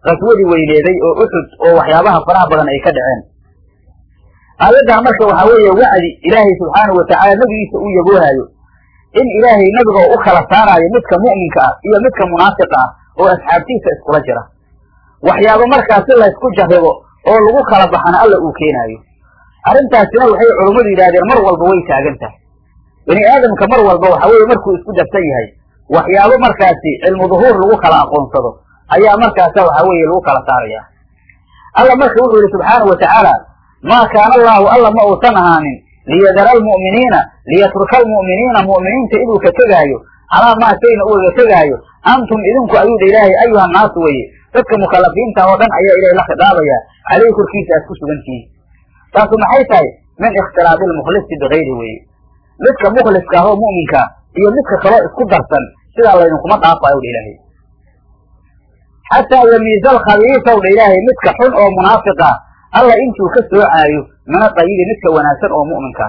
qaswadii weyneeday oo uxud oo waxyaabaha faraha badan ay ka dhaceen aayaddan marka waxaa weeye wacdi ilaahay subxaanahu watacaala nebigiisa uu yaboohaayo. In ilaahay nebiga u kala saaraayo midka mu'minka ah iyo midka munaafiqa ah oo asxaabtiisa iskula jira. Waxyaabo markaasi laysku jarribo oo lagu kala baxana alla uu keenaayo. Arrintaasina waxay culummadu yidhahdeen mar walba way taagan tahay bini aadamka mar walba waxa weeye markuu isku darsan yahay waxyaabo markaasi cilmu duhuur lagu kala aqoonsado ayaa markaasa waxa weeye lagu kala saaraya alla marka wuxuu yihi subxaanau watacaala maa kaana allahu alla ma uusan ahaanin liyadara almu'miniina liyatruka almu'miniina mu'miniinta inuu ka tegaayo calaa maa shayna ugaga tegaayo antum idinku ayuu dha ilaahay ayuha naasu weye dadka mukalafiinta oo dhan ayaa ilahay la khidaabayaa caleyhi korkiisa aad ku sugan tihiin taasu maxay tahay min ikhtilaafi lmukhlisi bigayri weye midka mukhliska ah oo mu'minka iyo midka kaloo isku darsan sidaa laydinkuma dhaafayo dha ilaahay xataa yamiiza alkhabiisaw dha ilaahay midka xun oo munaafiqa alla intuu ka soocaayo mina dayibi midka wanaagsan oo mu'minka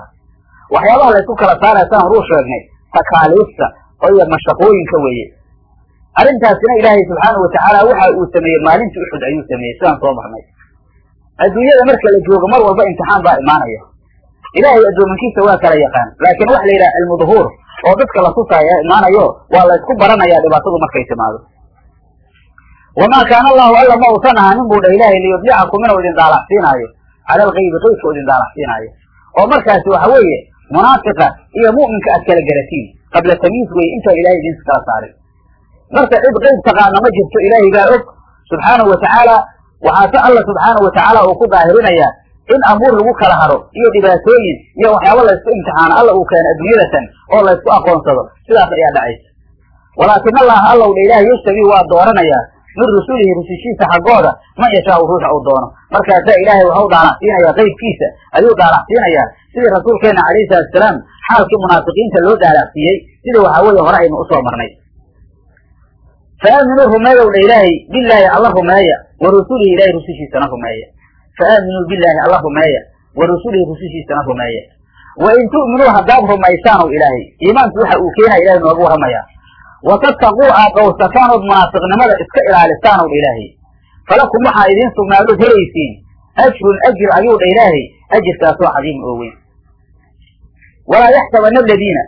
waxyaabaha laysku kala saaraysaan horuu sheegnay takaaliifta iyo mashaqooyinka weeye. Arrintaasina ilaahay subxaanau watacaala waxa uu sameeyey maalintii uxud ayuu sameeyey sidaan soo marnay. Adduunyada marka la joogo mar walba imtixaan baa imaanaya. Ilaahay addoomankiisa waa kala yaqaan laakiin waxa la yidhaha cilmu duhuur oo dadka la tusaaya imaanayo waa laysku baranayaa dhibaatadu markay timaado wamaa kaana allahu alla ma uusan ahaanin buu dhah ilaahay liyudlicakum inuu idin daalaxsiinaayo cala algaybi qaybka u idin daalaxsiinaayo oo markaasi waxa weeye munaafiqa iyo mu'minka aad kala garatiin qabla tamyiis weye intaan ilahay idinka kala saarin marka cid qayb taqaana ma jirto ilaahay baa og subxaanahu watacaala waxaase alla subxaanahu watacaala uu ku daahirinayaa in amuur lagu kala haro iyo dhibaatooyin iyo waxyaaba laysku imtixaano alla uu keeno adduunyadatan oo laysku aqoonsado sidaas ayaa dhacaysa walaakin allah allow dha ilaahay yastabii waa dooranayaa min rusulihi rusushiisa xaggooda man yashaau ruuxa uu doono. Markaasaa ilaahay waxa u daalaxsiinayaa qaybkiisa ayuu daalaxsiinayaa sidii rasuulkeena calayhi salatusalaam xaalkii munaafiqiinta loo daalaxsiiyey sidii waxaa weeye hore aynu u soo marnay. Fa aaminuu rumeeyow dha ilaahay bilaahi alla rumeeya wa rusulihi ilahay rusushiisana rumeeya. Fa aaminuu bilaahi alla rumeeya wa rusulihi rusushiisana rumeeya. Wa in tu'minuu haddaad rumaysaanow ilaahay iimaanku waxa uu keenaya ilahay nooga warramayaa watattaquu aad dhowrsataan ood munaafiqnimada iska ilaalisaan ow dha ilaahay falakum waxaa idiin sugnaadood helaysiin ajrun ajir ayuu dha ilaahay ajirkaasoo cadiim oo weyn walaa yaxsabana aladiina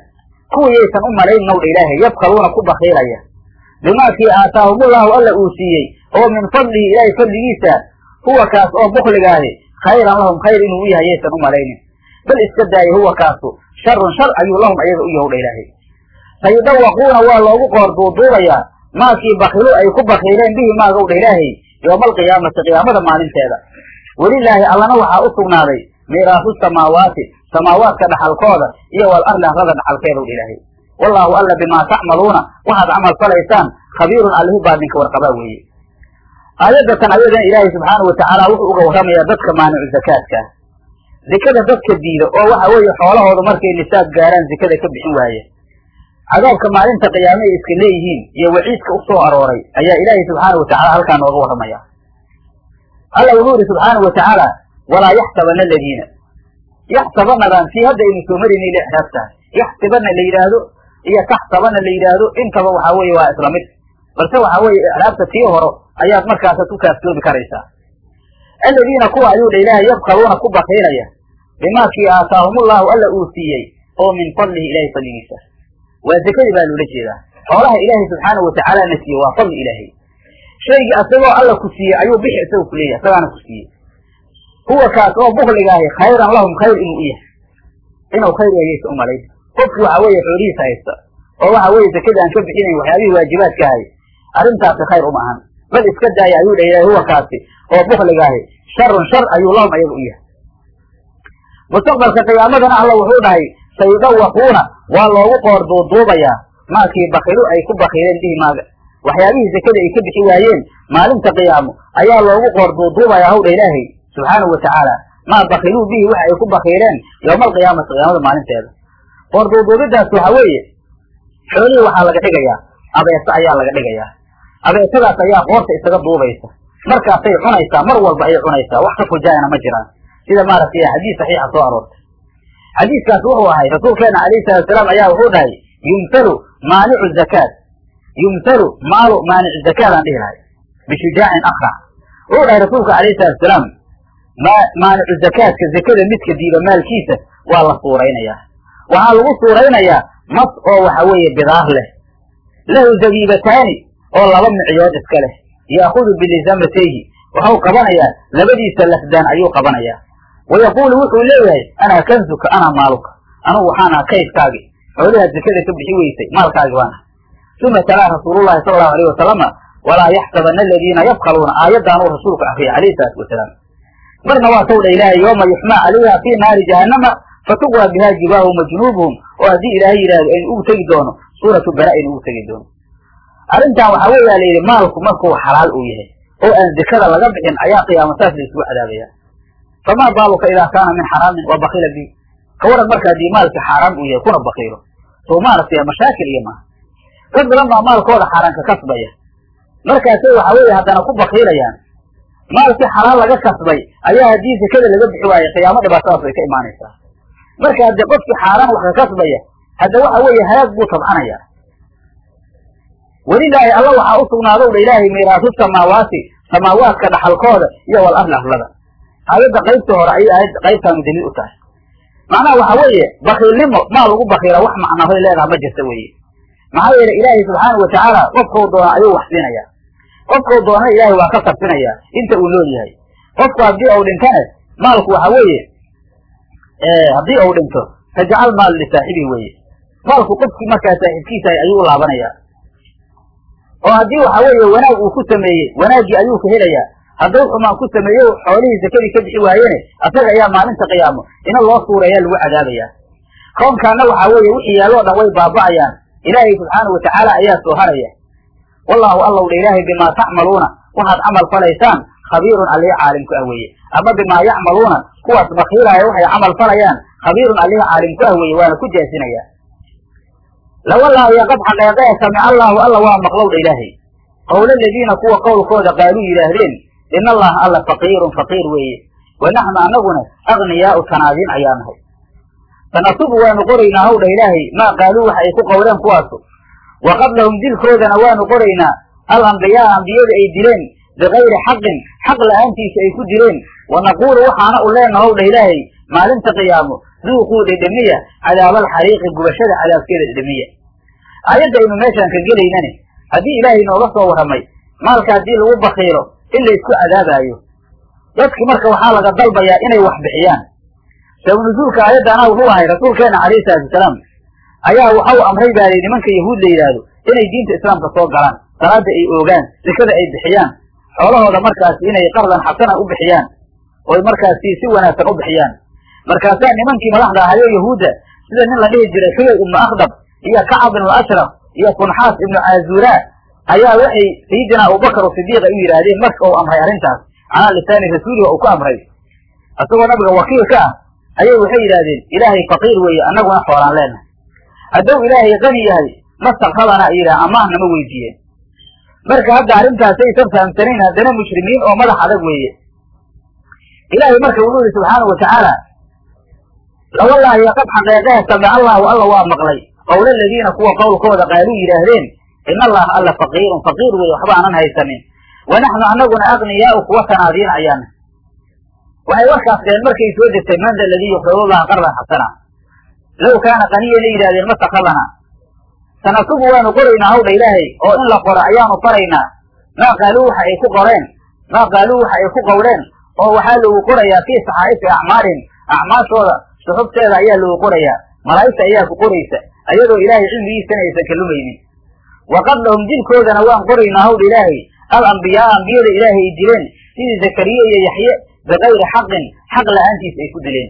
kuwa yaysan u malaynin ow dha ilaahay yabkaluuna ku bakiilaya bimaakii aataahumullahu alla uu siiyey oo min fadlihi ilaahay fadligiisa huwa kaas oo bukligaahi khayran lahum khayr inuu u yahay yaysan u malaynin bal iska daaya huwa kaasu sharun shar ayuu lahum ayaga u yahow dha ilaahay sayudawaquuna waa loogu qoor duuduubayaa maakii bakilu ay ku bakiileen bihi maagow dha ilaahay yooma alqiyaamati qiyaamada maalinteeda. Welilaahi allana waxaa u sugnaaday miiraasu samaawaati samaawaadka dhaxalkooda iyo wal arli arlada dhaxalkeedow dha ilaahay. Wallaahu alla bimaa tacmaluuna waxaad camal falaysaan khabiirun allihi baadinka warqabaa weeye. Aayadatan ayadana ilaahay subxaanau watacaala wuxuu uga warramayaa dadka maanicu zakaadka. Zekada dadka diida oo waxa weeye xoolahooda markay nisaab gaaraan zekada ka bixin waaya cadaabka maalinta qiyaame ay iska leeyihiin iyo waciidka u soo arooray ayaa ilaahay subxaanau watacala halkaa nooga warramaya. Alla wuxuu yihi subxaanau watacaala walaa yaxsabana aladiina. Yaxsabanadan sii hadda aynu soo marinay la exraab yaxsibana la yidhaahdo iyo taxsabana la yidhaahdo intaba waxaa weeye waa isla mid. Balse waxaa weeye icraabta tii horo ayaad markaasad ku kaaftoomi karaysaa. Aladiina kuwa ayuu dha ilaahay yabkaluuna ku bakiilaya bimaakii aataahumullahu alla uu siiyey oo min fadlihi ilahay fadligiisa waa zekadii baa loola jeedaa. Xoolaha ilaahay subxaanau watacaala na siiye waa fadli ilaahay. Shaygii asagoo alla ku siiyey ayuu bixi isaga ku leeyahay isagaana ku siiyey. Huwa kaas oo bukligaahi khayran lahum khayr inuu u yahay. Inuu khayr yahaysa umalayn qofki waxa weeye xoolihiisa haysta oo waxa weeye zakadii aan ka bixinayn waxyaabihii waajibaadka ahay arrintaasi khayr uma ahan. Bal iska daaya ayuu dha ilahay huwa kaasi oo bukligaahi sharun shar ayuu lahum ayaga u yahay. Mustaqbalka qiyaamadana alla wuxuu dhahay sayudawaquuna waa loogu qoor duuduubayaa. Maakii bakilu ay ku bakiileen bihi maaga. Waxyaabihii zakada ay ka bixi waayeen maalinta qiyaamo ayaa loogu qoor duuduubayaa hawdha ilaahay subxaanahu watacaala maa bakiluu bihi waxa ay ku bakiileen yowma alqiyaamati qiyaamada maalinteeda. Qoor duuduubidaas waxa weeye xoolihii waxaa laga dhigayaa abeeso ayaa laga dhigayaa. Abeesadaas ayaa qoorta isaga duubaysa. Markaasay cunaysaa mar walba ayay cunaysaa wax ka fujaayana ma jiraan. Sida maaragtay xadiis saxiixa soo aroortay xadiiskaas wuxuu ahay rasuulkeena alayhi salatusalaam ayaa wuxuu dhahay yumtalu maanicu zakaat. Yumtalu maalu maanicu zakaat aan dhihi lahay bishujaacin akrac wuxuu dhahay rasuulka alayhi salatusalaam maanicu zakaadka zakada midka diiba maalkiisa waa la suuraynayaa. Waxaa lagu suuraynayaa mas oo waxa weeye bidaar leh. Lahu zabiibataani oo laba micyood iska leh. Yaakudu bilizamatayhi waxau qabanayaa labadiisa lafdaan ayuu qabanayaa wayaquulu wuxuu leeyahay anaa kanzuka anaa maaluka anugu waxaan aha kaydkaagi xoolihaad zakada ka bixi weysay maalkaagi baan aha uma talaa rasuulullahi sala allahu alayh wasalama walaa yaxsabana aladiina yabkaluuna aayaddaanuu rasuulku akriyay alayhi salaatu wasalaam marna waa taw dha ilaahay yooma yuxmaa calayha fii naari jahannama fatuqwa biha jibaahum wajunuubuhum oo haddii ilaahay yidhahdo aynu ugu tegi doono suuratu bara aynu ugu tegi doono arrintan waxaa weeyaa la yidhi maalku markuu xalaal uu yahay oo aan zekada laga bixin ayaa qiyaamo saas la isugu cadaabaya famaa baaluka idaa kaana min xaraamin wa bakila bi ka waran marka haddii maalkii xaaraan uu yahay kuna bakiilo soo maaragtay mashaakil iyo maaha dad badan baa maalkooda xaaraanka kasbaya markaasay waxa weeye haddana ku bakiilayaan maalkii xalaal laga kasbay ayaa haddii zekada laga bixi waayo qiyaamo dhibaatadaas way ka imaanaysaa marka haddii qofkii xaaraan wax ka kasbaya hadda waxa weeye halaag buu tabcanaya welilaahi alla waxaa u sugnaadow dha ilaahay miiraasu samaawaati samaawaadka dhaxalkooda iyo wal arli arlada aayadda qaybta hore ayay aayad qaybtaanu daliil u tahay. Macnaha waxa weeye bakiilnimo maa lagu bakiila wax macnahoy leedaha ma jirta weeye. Maxaa yeele ilaahay subxaanau watacaala qofkau doona ayuu wax siinaya qofkau doonana ilaahay waa ka sarfinaya inta uu nool yahay. Qofku haddii uu dhintane maalku waxa weeye haddii uu dhinto fajacal maal lisaaxibihi weeye. Maalku qofkii markaa saaxiibkiisa ayuu u laabanaya oo haddii waxa weeye wanaag uu ku sameeyey wanaaggii ayuu ka helayaa hadduu xumaan ku sameeyo xoolihii zakadii ka bixi waayene asaga ayaa maalinta qiyaamo. Ina loo suureeyaa lagu cadaabaya koonkaana waxaa weeye wixii yaalloo dhan way baaba'ayaan. Ilaahay subxaanau watacaala ayaa soo haraya. Wallahu allow dha ilaahay bimaa tacmaluuna waxaad camal falaysaan khabiirun allihi caalimku ah weeye. Ama bimaa yacmaluuna kuwaas bakiilaya waxay camal falayaan khabiirun allihi caalimku ah weeye waana ku jaasinaya lawallahu yaqad xaqeeqee samic allahu alla waa maqlow dha ilaahay. Qowla aladiina kuwa qowlkooda qaaluu yidhaahdeen in allaha alla faqiirun faqiir weeye wa naxnu anaguna agniyaau tanaadiin ayaa nahay waanu qoraynaa hawdha ilaahay maa qaaluu waxa ay ku qowleen kuwaasu. Wa qablahum dilkoodana waanu qoraynaa al ambiyaa ambiyada ay dileen bikayri xaqin xaq la'aantiisa ay ku dileen. Wa naquulu waxaana u leenaha howdha ilaahay maalinta qiyaamo duuquu dhedhemiya cadaabalxariiqi gubashada cadaabkeeda dhedhemiya aayadda aynu meeshaan ka gelaynane haddii ilaahay nooga soo warramay maalka haddii lagu bakiilo in la isku cadaabaayo. Dadki marka waxaa laga dalbayaa inay wax bixiyaan. Sabab nusuulka aayaddaana wuxuu ahay rasuulkeena calayhi salaatu wasalaam ayaa waxau amray baalay nimanka yahuud la yidhaahdo inay diinta islaamka soo galaan salaada ay oogaan sikada ay bixiyaan xoolahooda markaasi inay qardan xasana u bixiyaan oy markaasi si wanaagsan u bixiyaan. Markaasaa nimankii madaxda ahayo yahuudda sida nin la dhihi jiray xuyay ibnu akhdab iyo kacab ibnu ashraf iyo kunxaas ibnu caazuura ayaa waxay sayidina abubakar sidiiq ay u yidhaahdeen marka uu amray arrintaas calaa lisaani rasuulihi uu ku amray. Isagoo nabiga wakiil ka ah ayay waxay yidhahdeen ilaahay faqiir weeye annaguna xoolaan leenahay. Hadduu ilaahay qani yahay mastakradana ay yidhaha amaah nama weydiiyeen. Marka hadda arrintaasaysan fahamsanayn haddana mushrimiin oo madax adag weeye. Ilaahay marka wuxuu yihi subxaanau watacaala lawallaahi qad xaqeeqehe samica allahu alla waa maqlay qowla aladiina kuwa qowlkooda qaaluu yidhaahdeen in allaha alla faqiirun faqiir weye waxba aanan haysanin wa naxnu anaguna agniyaau kuwa tanaadiin ayaana waxay warkaas dheen markay soo degtay man da ladii yuqridu llaha qardan xasana low kaana qaniyana yidhahdeen ma sakadana sanasubu waanu qoraynaa hawdha ilaahay oo in la qoro ayaanu faraynaa maa qaaluu waxa ay ku qoreen maa qaaluu waxa ay ku qowleen oo waxaa lagu qorayaa fii saxaa'ifi acmaalihim acmaashooda suxubteeda ayaa lagu qorayaa malaa'igta ayaa ku qoraysa ayadoo ilaahay cilmigiisana aysan ka lumaynin wa qablahum dilkoodana waan qoraynaa hawdha ilaahay al ambiyaa ambiyada ilaahay ay dileen sidii zakariya iyo yaxye bikayri xaqin xaq la'aantiis ay ku dileen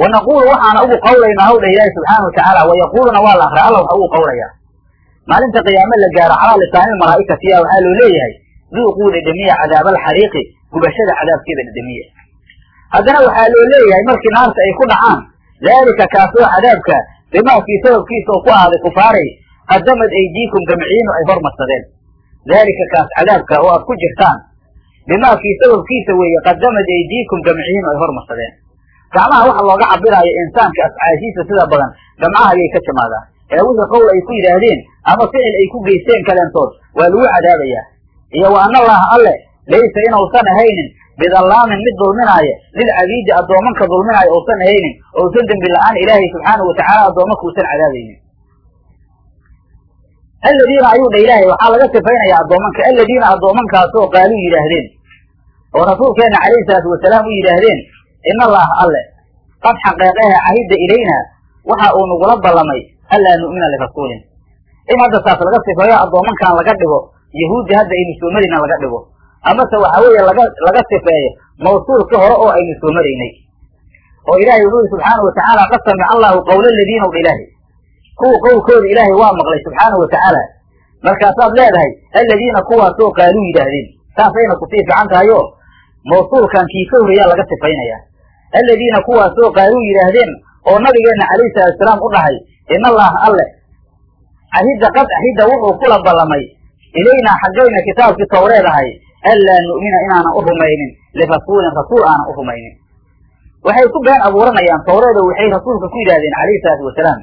wa naquulu waxaana ugu qawlaynaa hawdha ilaahi subxaana watacaala wa yaquuluna waa la akraa alla waxa ugu qawlaya maalinta qiyaame la gaaro calaa lisaani malaa'ikati ya waxaa loo leeyahay duuquu dhedhemiya cadaab alxariiqi gubashada cadaabkeeda dhedhemiya haddana waxaa loo leeyahay markii naarta ay ku dhacaan daalika kaasoo cadaabka bimaakii sababkiisa oo ku ahaaday kufaaray qadamad aydiikum gamciinu ay hormarsadeen daalika kaas cadaabka oo aad ku jirtaan bimaakii sababkiisa weeye qadamad aydiikum gamciinu ay hormarsadeen gacmaha waxa looga cabiraayo insaanka afcaashiisa sida badan gamcaha ayay ka timaadaan ee wixii qowl ay ku yidhaahdeen ama ficil ay ku geysteen kaleentood waa lagu cadaabayaa iyo wa ana allaha alle laysa inuusan ahaynin bidallaamin mid dulminaaya lilcabiidi addoomanka dulminaaya uusan ahaynin ousan dembi la'aan ilaahay subxaanahu watacaala addoomanka uusan cadaabaynin aladiina ayuu dha ilaahay waxaa laga sifaynaya addoomanka. Aladiina addoomankaasoo qaaluu yidhaahdeen. Oo rasuulkeena calayhi salaatu wasalaam u yidhaahdeen in allaha alle qad xaqeeqehe cahidda ilayna waxa uu nagula ballamay anlaa nu'mina lirasuulin in hadda taas laga sifeeyo addoomankan laga dhigo yahuuddi hadda aynu soo marayna laga dhigo. Amase waxa weeye laga laga sifeeyo mawsuulkii hore oo aynu soo maraynay. Oo ilaahay wuxuu yihi subxaana watacaala qad samica allahu qawla aladiina udha ilaahay kuwa qowlkooda ilaahay waa maqlay subxaana watacaala markaasaad leedahay aladiina kuwaasoo qaaluu yidhaahdeen saasayna ku sii fiican tahayo mawsuulkan kii ka horreeyaa laga sifaynaya aladiina kuwaasoo qaaluu yidhaahdeen oo nabigeenna calayhi salaatusalaam u dhahay in allaha alle cahidda qad axidda wuxuu kula ballamay ilaynaa xaggayna kitaabkii towreed ahay anlaa nu'mina inaanan u rumaynin lirasuulin rasuul aanan u rumaynin. Waxay ku been abuuranayaan towreedo waxay rasuulka ku yidhahdeen calayhi salaatu wasalaam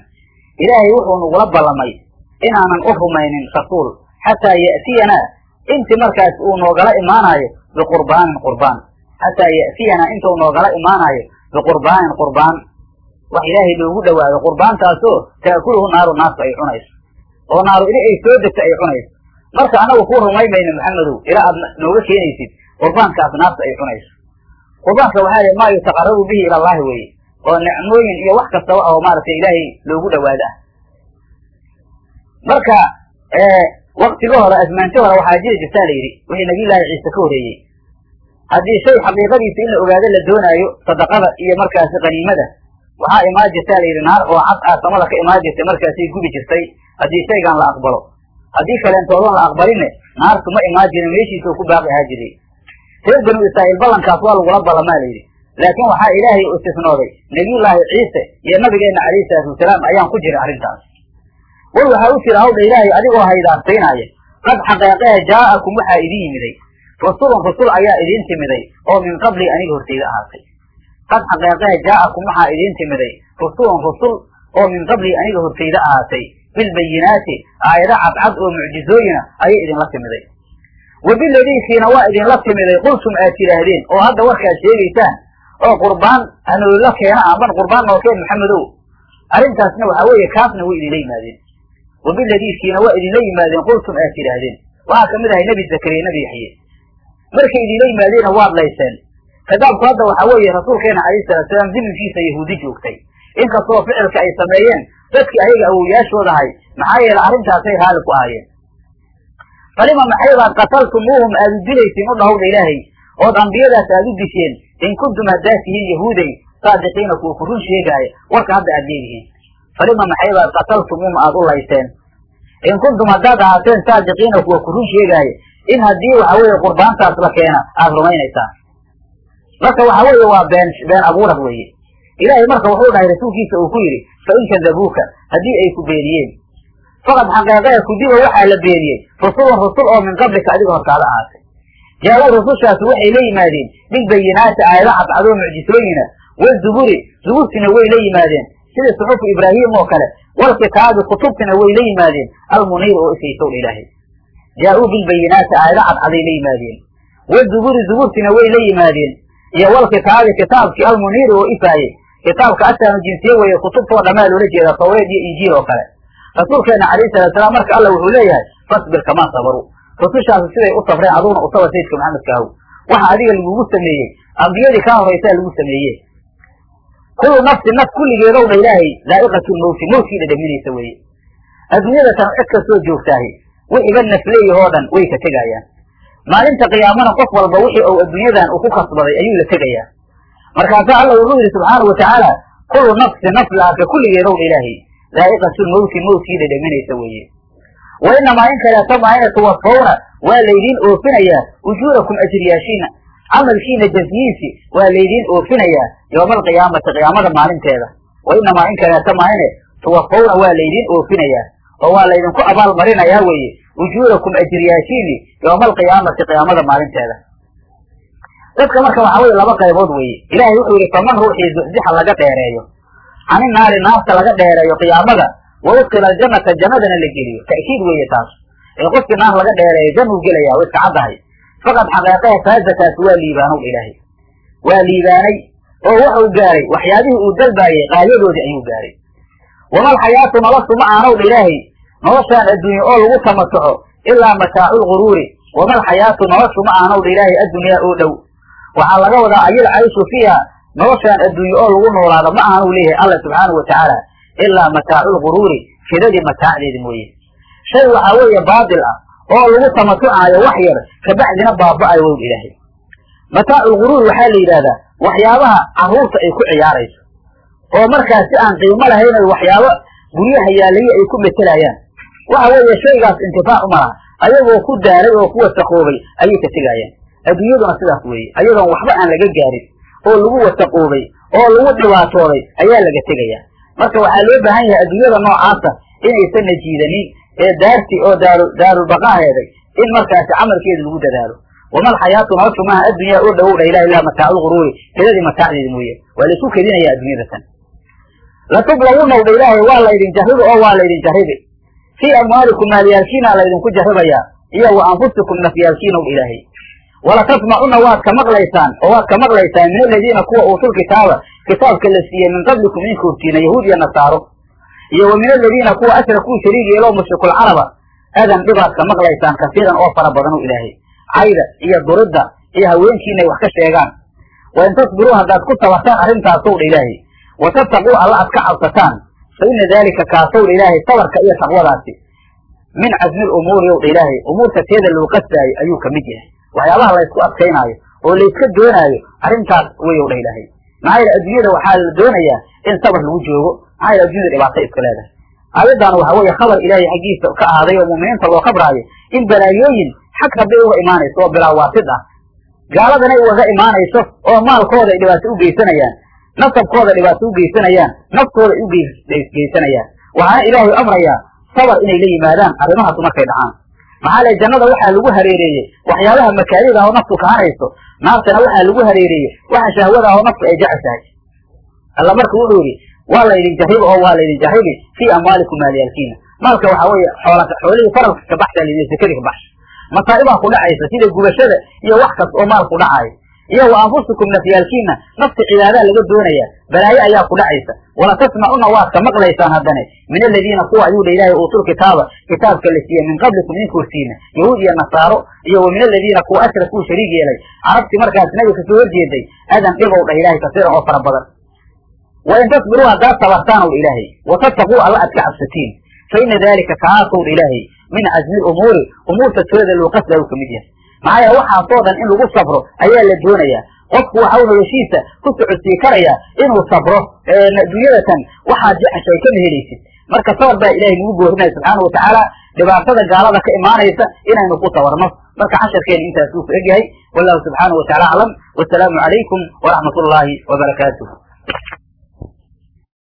ilaahay wuxuu nagula ballamay inaanan u rumaynin rasuul xataa ya'tiyanaa inti markaas uu noogala imaanaayo biqurbaanin qurbaan. Xataa ya'tiyanaa intuu noogala imaanaayo biqurbaanin qurbaan. Wax ilaahay loogu dhawaado qurbaantaasoo taakuluhu naaru naartu ay cunayso. Oo naaru ini ay soo degto ay cunayso. Marka anagu kuu rumaymayno maxamedow ilaa aad nooga keenaysid qurbaankaas naarta ay cunayso. Qurbaanka waxaa maa yutaqarabu bihi ila allahi weye oo nicmooyin iyo wax kastaba oo maaragtay ilaahay loogu dhawaado ah marka waktiga hore asmaanti hore waxaa jiri jirtaa la yidhi wixii nabiyullaahi ciise ka horeeyey haddii shay xaqiiqadiisa in la ogaado la doonaayo sadaqada iyo markaasi qaniimada waxaa imaan jirtaa la yidhi naar oo cad ah samada ka imaan jirtay markaasay gubi jirtay haddii shaygan la aqbalo. Haddii kaleentoodon la aqbalinne naartu ma imaan jirin meeshiisuu ku baaqi ahaa jiray. Reer banu israa'iil ballankaas waa lagula ballamaa la yidhi laakiin waxaa ilaahay istisnooday. Nebiyullaahi ciise iyo nabigeenna calayhi salaatu wasalaam ayaan ku jiray arrintaas. War waxaa u jira hawdha ilaahay adigoo haydaartaynaya qad xaqeeqehe jaa'akum waxaa idin yimiday. Rusulun rusul ayaa idiin timiday oo min qabli aniga hortayda ahaatay. Qad xaqeeqehe jaa'akum waxaa idiin timiday. Rusulun rusul oo min qabli aniga hortayda ahaatay. Bilbayinaati aayado cadcad oo mucjizooyina ayay idinla timiday. Wa biladiikiina waa idinla timiday. Qultum aad tidhaahdeen oo hadda warkaad sheegaysaan oo qurbaan hanoola keena amban qurbaan noo keen maxamedow arrintaasna waxaa weeye kaasna way idinla yimaadeen. Wa biladiikiina waa idinla yimaadeen qultum aad tidhaahdeen. Waxaa ka mid ahay nebi zakariya nebi yaxye markay idinla yimaadeenna waad layseen. Kadaabku hadda waxaa weeye rasuulkeena calayhi salaatusalaam ziminkiisa yahuudi joogtay. Inkastoo ficilka ay sameeyeen dadkii ayaga awowyaashoodahay maxaa yeele arrintaasay raali ku ahaayeen. Falima maxaybaad qataltumuuhum aad u dilaysiin u dhahowdha ilaahay ood ambiyadaas aad u disheen in kuntum haddaad tihiin yahuuday saadiqiina kuwa ku run sheegaaya warka hadda aad leedihiin falima maxaybaad qataltumuuhum aad u layseen in kuntum haddaad ahaateen saadiqiina kuwa ku run sheegaaya in haddii waxa weeye qurbaantaas la keena aada rumaynaysaan marka waxa weeye waa been been abuurad weeye ilaahay marka wuxuu dhahay rasuulkiisa uu ku yidhi fa in kadabuuka haddii ay ku beeniyeen faqad xaqeeqee kudiba waxaa la beeniyey rusulun rusul oo min qablika adiga hortaada ahaatay jaala rusushaasi waxay la yimaadeen bilbayinaati aayado cadcadoo mucjisooyina wazuburi zuburtina way la yimaadeen sida suxufu ibraahim oo kale walkitaabi kutubtina way la yimaadeen almuniir oo isaysow ilaahay. Jaa-uu bilbayinaati aayado cadcaday la yimaadeen wazuburi zuburtina way la yimaadeen iyo walkitaabi kitaabkii almuniiri oo ifaayey kitaabka ashaanu jinsiye weeye kutubtoo dhamaa loola jeedaa tawreed iyo injiil oo kale. Rasuulkeena calayhi salatu salaam marka alla wuxuu leeyahay fasbir kamaa sabaruu rusushaasi siday u sabreen aduguna u sabar sayidka maxamedka ahow waxa adiga lagugu sameeyey ambiyadii kaa horaysaa lagu sameeye kullu nafsi naf kulligeedow dha ilaahay daa'iqatu lmawti mawtkii dhadhaminaysa weeye. Adduunyada tan cid kastoo joogtaahi wixiga nafleeyahoo dhan way ka tegayaan. Maalinta qiyaamana qof walba wixii uu adduunyadan uu ku kasbaday ayuu la tegayaa. Markaasaa alla wuxuu yidhi subxaana wa tacaala kullu nafsi naf la arka kulligeedow dha ilaahay daa'iqatu lmawti mawtkii dhadhaminaysa weeye wa inamaa in kaleeto maayna tuwafawna waa laydiin oofinayaa ujuurakum ajriyaashiina camalkiina jasyiisi waa laydiin oofinayaa yowma alqiyaamati qiyaamada maalinteeda. Wa inamaa in kaleeto maayne tuwafawna waa laydiin oofinayaa oo waa laydinku abaal marinayaa weeye ujuurakum ajriyaashiini yowma alqiyaamati qiyaamada maalinteeda. Dadka marka waxaa weye laba qaybood weeye. Ilaahay wuxuu yidhi faman ruuxii zuxzixa laga dheereeyo cani naari naarta laga dheereeyo qiyaamada wa udkila aljanata jannadana la geliyo ta'kiid weeye taas ee qofkii naar laga dheereeyo jannuu gelaya way iska caddahay faqad xaqeeqehe faazakaas waa liibaanow ilaahay waa liibaanay oo wuxuu gaaray waxyaabihii uu dalbaayey qaayadoodii ayuu gaaray wamal xayaatu noloshu ma aanow dha ilaahay noloshaan adduunye oo lagu tamatuco ilaa mataacu lguruuri wamal xayaatu noloshu ma aanow dha ilaahay addunyaa oo dhow waxaa laga wadaa ayil cayshu fiiha noloshaan adduunye oo lagu noolaado ma aanu leeyahay alla subxaanahu watacaala ilaa mataacu lguruuri fidadii mataacdeedi mooye shay waxaa weeye baatil ah oo lagu tamatucaayo wax yar kabacdina baaba'ayo wow ilaahay mataacu lguruur waxaa la yidhahdaa waxyaabaha carruurta ay ku ciyaarayso oo markaas si aan qiimo lahayn oy waxyaabo guryaha yaalaye ay ku metelayaan waxa weeye shaygaas intifaac uma laha ayagoo ku daaray oo ku wasaqoobay ayay ka tegayaan adduunyaduna sidaas weeye ayadoon waxba aan laga gaarin oo lagu wasaqoobay oo lagu dhibaatooday ayaa laga tegayaa marka waxaa loo baahan yahay adduunyada noocaasa inaysan najiidanin ee daartii oo daaru daarulbaqaaheeday in markaasi camalkeeda lagu dadaalo. Wamal xayaatu noloshu maaha addunyaa oo dhawow dha ilah ilaa mataacu lguruuri kedadii mataacdeedi mooye. Waa laysku kedinaya adduunyada tan. Latublawunaw dha ilaahay waa laydin jarribi oo waa laydin jarribi. Fii amwaalikum maalyaalkiina laydinku jarribayaa iyo wa anfusikum nafyaalkiinaw dha ilaahay walatasmacuna waad ka maqlaysaan oo waad ka maqlaysaan min aladiina kuwa uutul kitaaba kitaabka la siiyey min qablikum idinka hortiina yahuud iyo nasaaro. Iyo wa min aladiina kuwa ashrakuu shariig yeelo mushrikulcaraba adan dhibaad ka maqlaysaan kasiiran oo fara badan o ilaahay. Cayda iyo duridda iyo haweenkiinay wax ka sheegaan. Wa in tasbiruu haddaad ku sabartaan arrintaasow dha ilaahay. Wa tattaquu alla ad ka cabsataan fa ina daalika kaasow dha ilaahay sabarka iyo taqwadaasi. Min casmi lumuuri ow dha ilaahay umuurta teeda loo qasdaayo ayuu ka mid yahay. Waxyaabaha laysku adkaynaayo oo layska doonaayo arrintaas weyow dha ilaahay maxaa yele adduunyada waxaa la doonayaa in sabar lagu joogo. Maxaa yele addunyada dhibaato iska leedahay. Aayaddan waxa weeye khabar ilaahay xaggiisa ka ahaaday oo mu'miniinta loo khabraayo in balaayooyin xag rabbay uga imaanayso oo bilaa waasid ah. Gaaladana ugaga imaanayso oo maalkooda ay dhibaato u geysanayaan nasabkooda dhibaato u geysanayaan naftooda ay u geysanayaan. Waxaana ilaahay amrayaa sabar inay la yimaadaan arrimahaasu markay dhacaan maxaa lay jannada waxaa lagu hareereeyey? Waxyaabaha makaarida oo naftu kahanayso naartana waxaa lagu hareereeyey. Waxa shahwada oo naftu ay jeceshahay. Alla marka wuxuu yidhi waa laydin jarribi oo waa laydin jarribi fii amwaalikum maalyaalkiina maalka waxaa weeye xoola xoolihii faralka ka baxsha lidin sekadii ka baxsha. Masaa'ibaa ku dhacaysa sida gubashada iyo wax kasta oo maal ku dhacaayo iyo wa anfusikum nafyaalkiina nafta cibaadaa laga doonaya balaayo ayaa ku dhacaysa. Wala tasmacuna waad ka maqlaysaan haddane. Min aladiina kuwa ayuu dha ilaahay uutul kitaaba kitaabka la siiyey min qablikum idinka hortiina yahuud iyo nasaaro iyo wa min aladiina kuwa ashrakuu shariig yeelay. Carabtii markaas nabiga ka soo horjeeday adan dhibow dhah ilaahay kasiiran oo fara badan. Wa in tasbiruu haddaad sabartaan ow dha ilaahay wa tattaquu alla aad ka cabsatiin. Fa ina daalika kaasow dha ilaahay min casmi lumuuri umuurta tooda loo qasdaa uu ka mid yahay maxaa yeele waxaasoo dhan in lagu sabro ayaa la doonayaa. Qofku waxau noloshiisa ku socodsii karaya inuu sabro adduunyadatan waxaad jeceshay kama helaysid marka sabar baa ilahay nagu boorinaya subxaana watacaala dhibaatada gaalada ka imaanaysa inaynu ku sabarno marka casharkeena intaas uu ku egyahay wallahu subxaana wataala aclam. Wasalaamu calaykum waraxmat ullaahi wabarakaatuh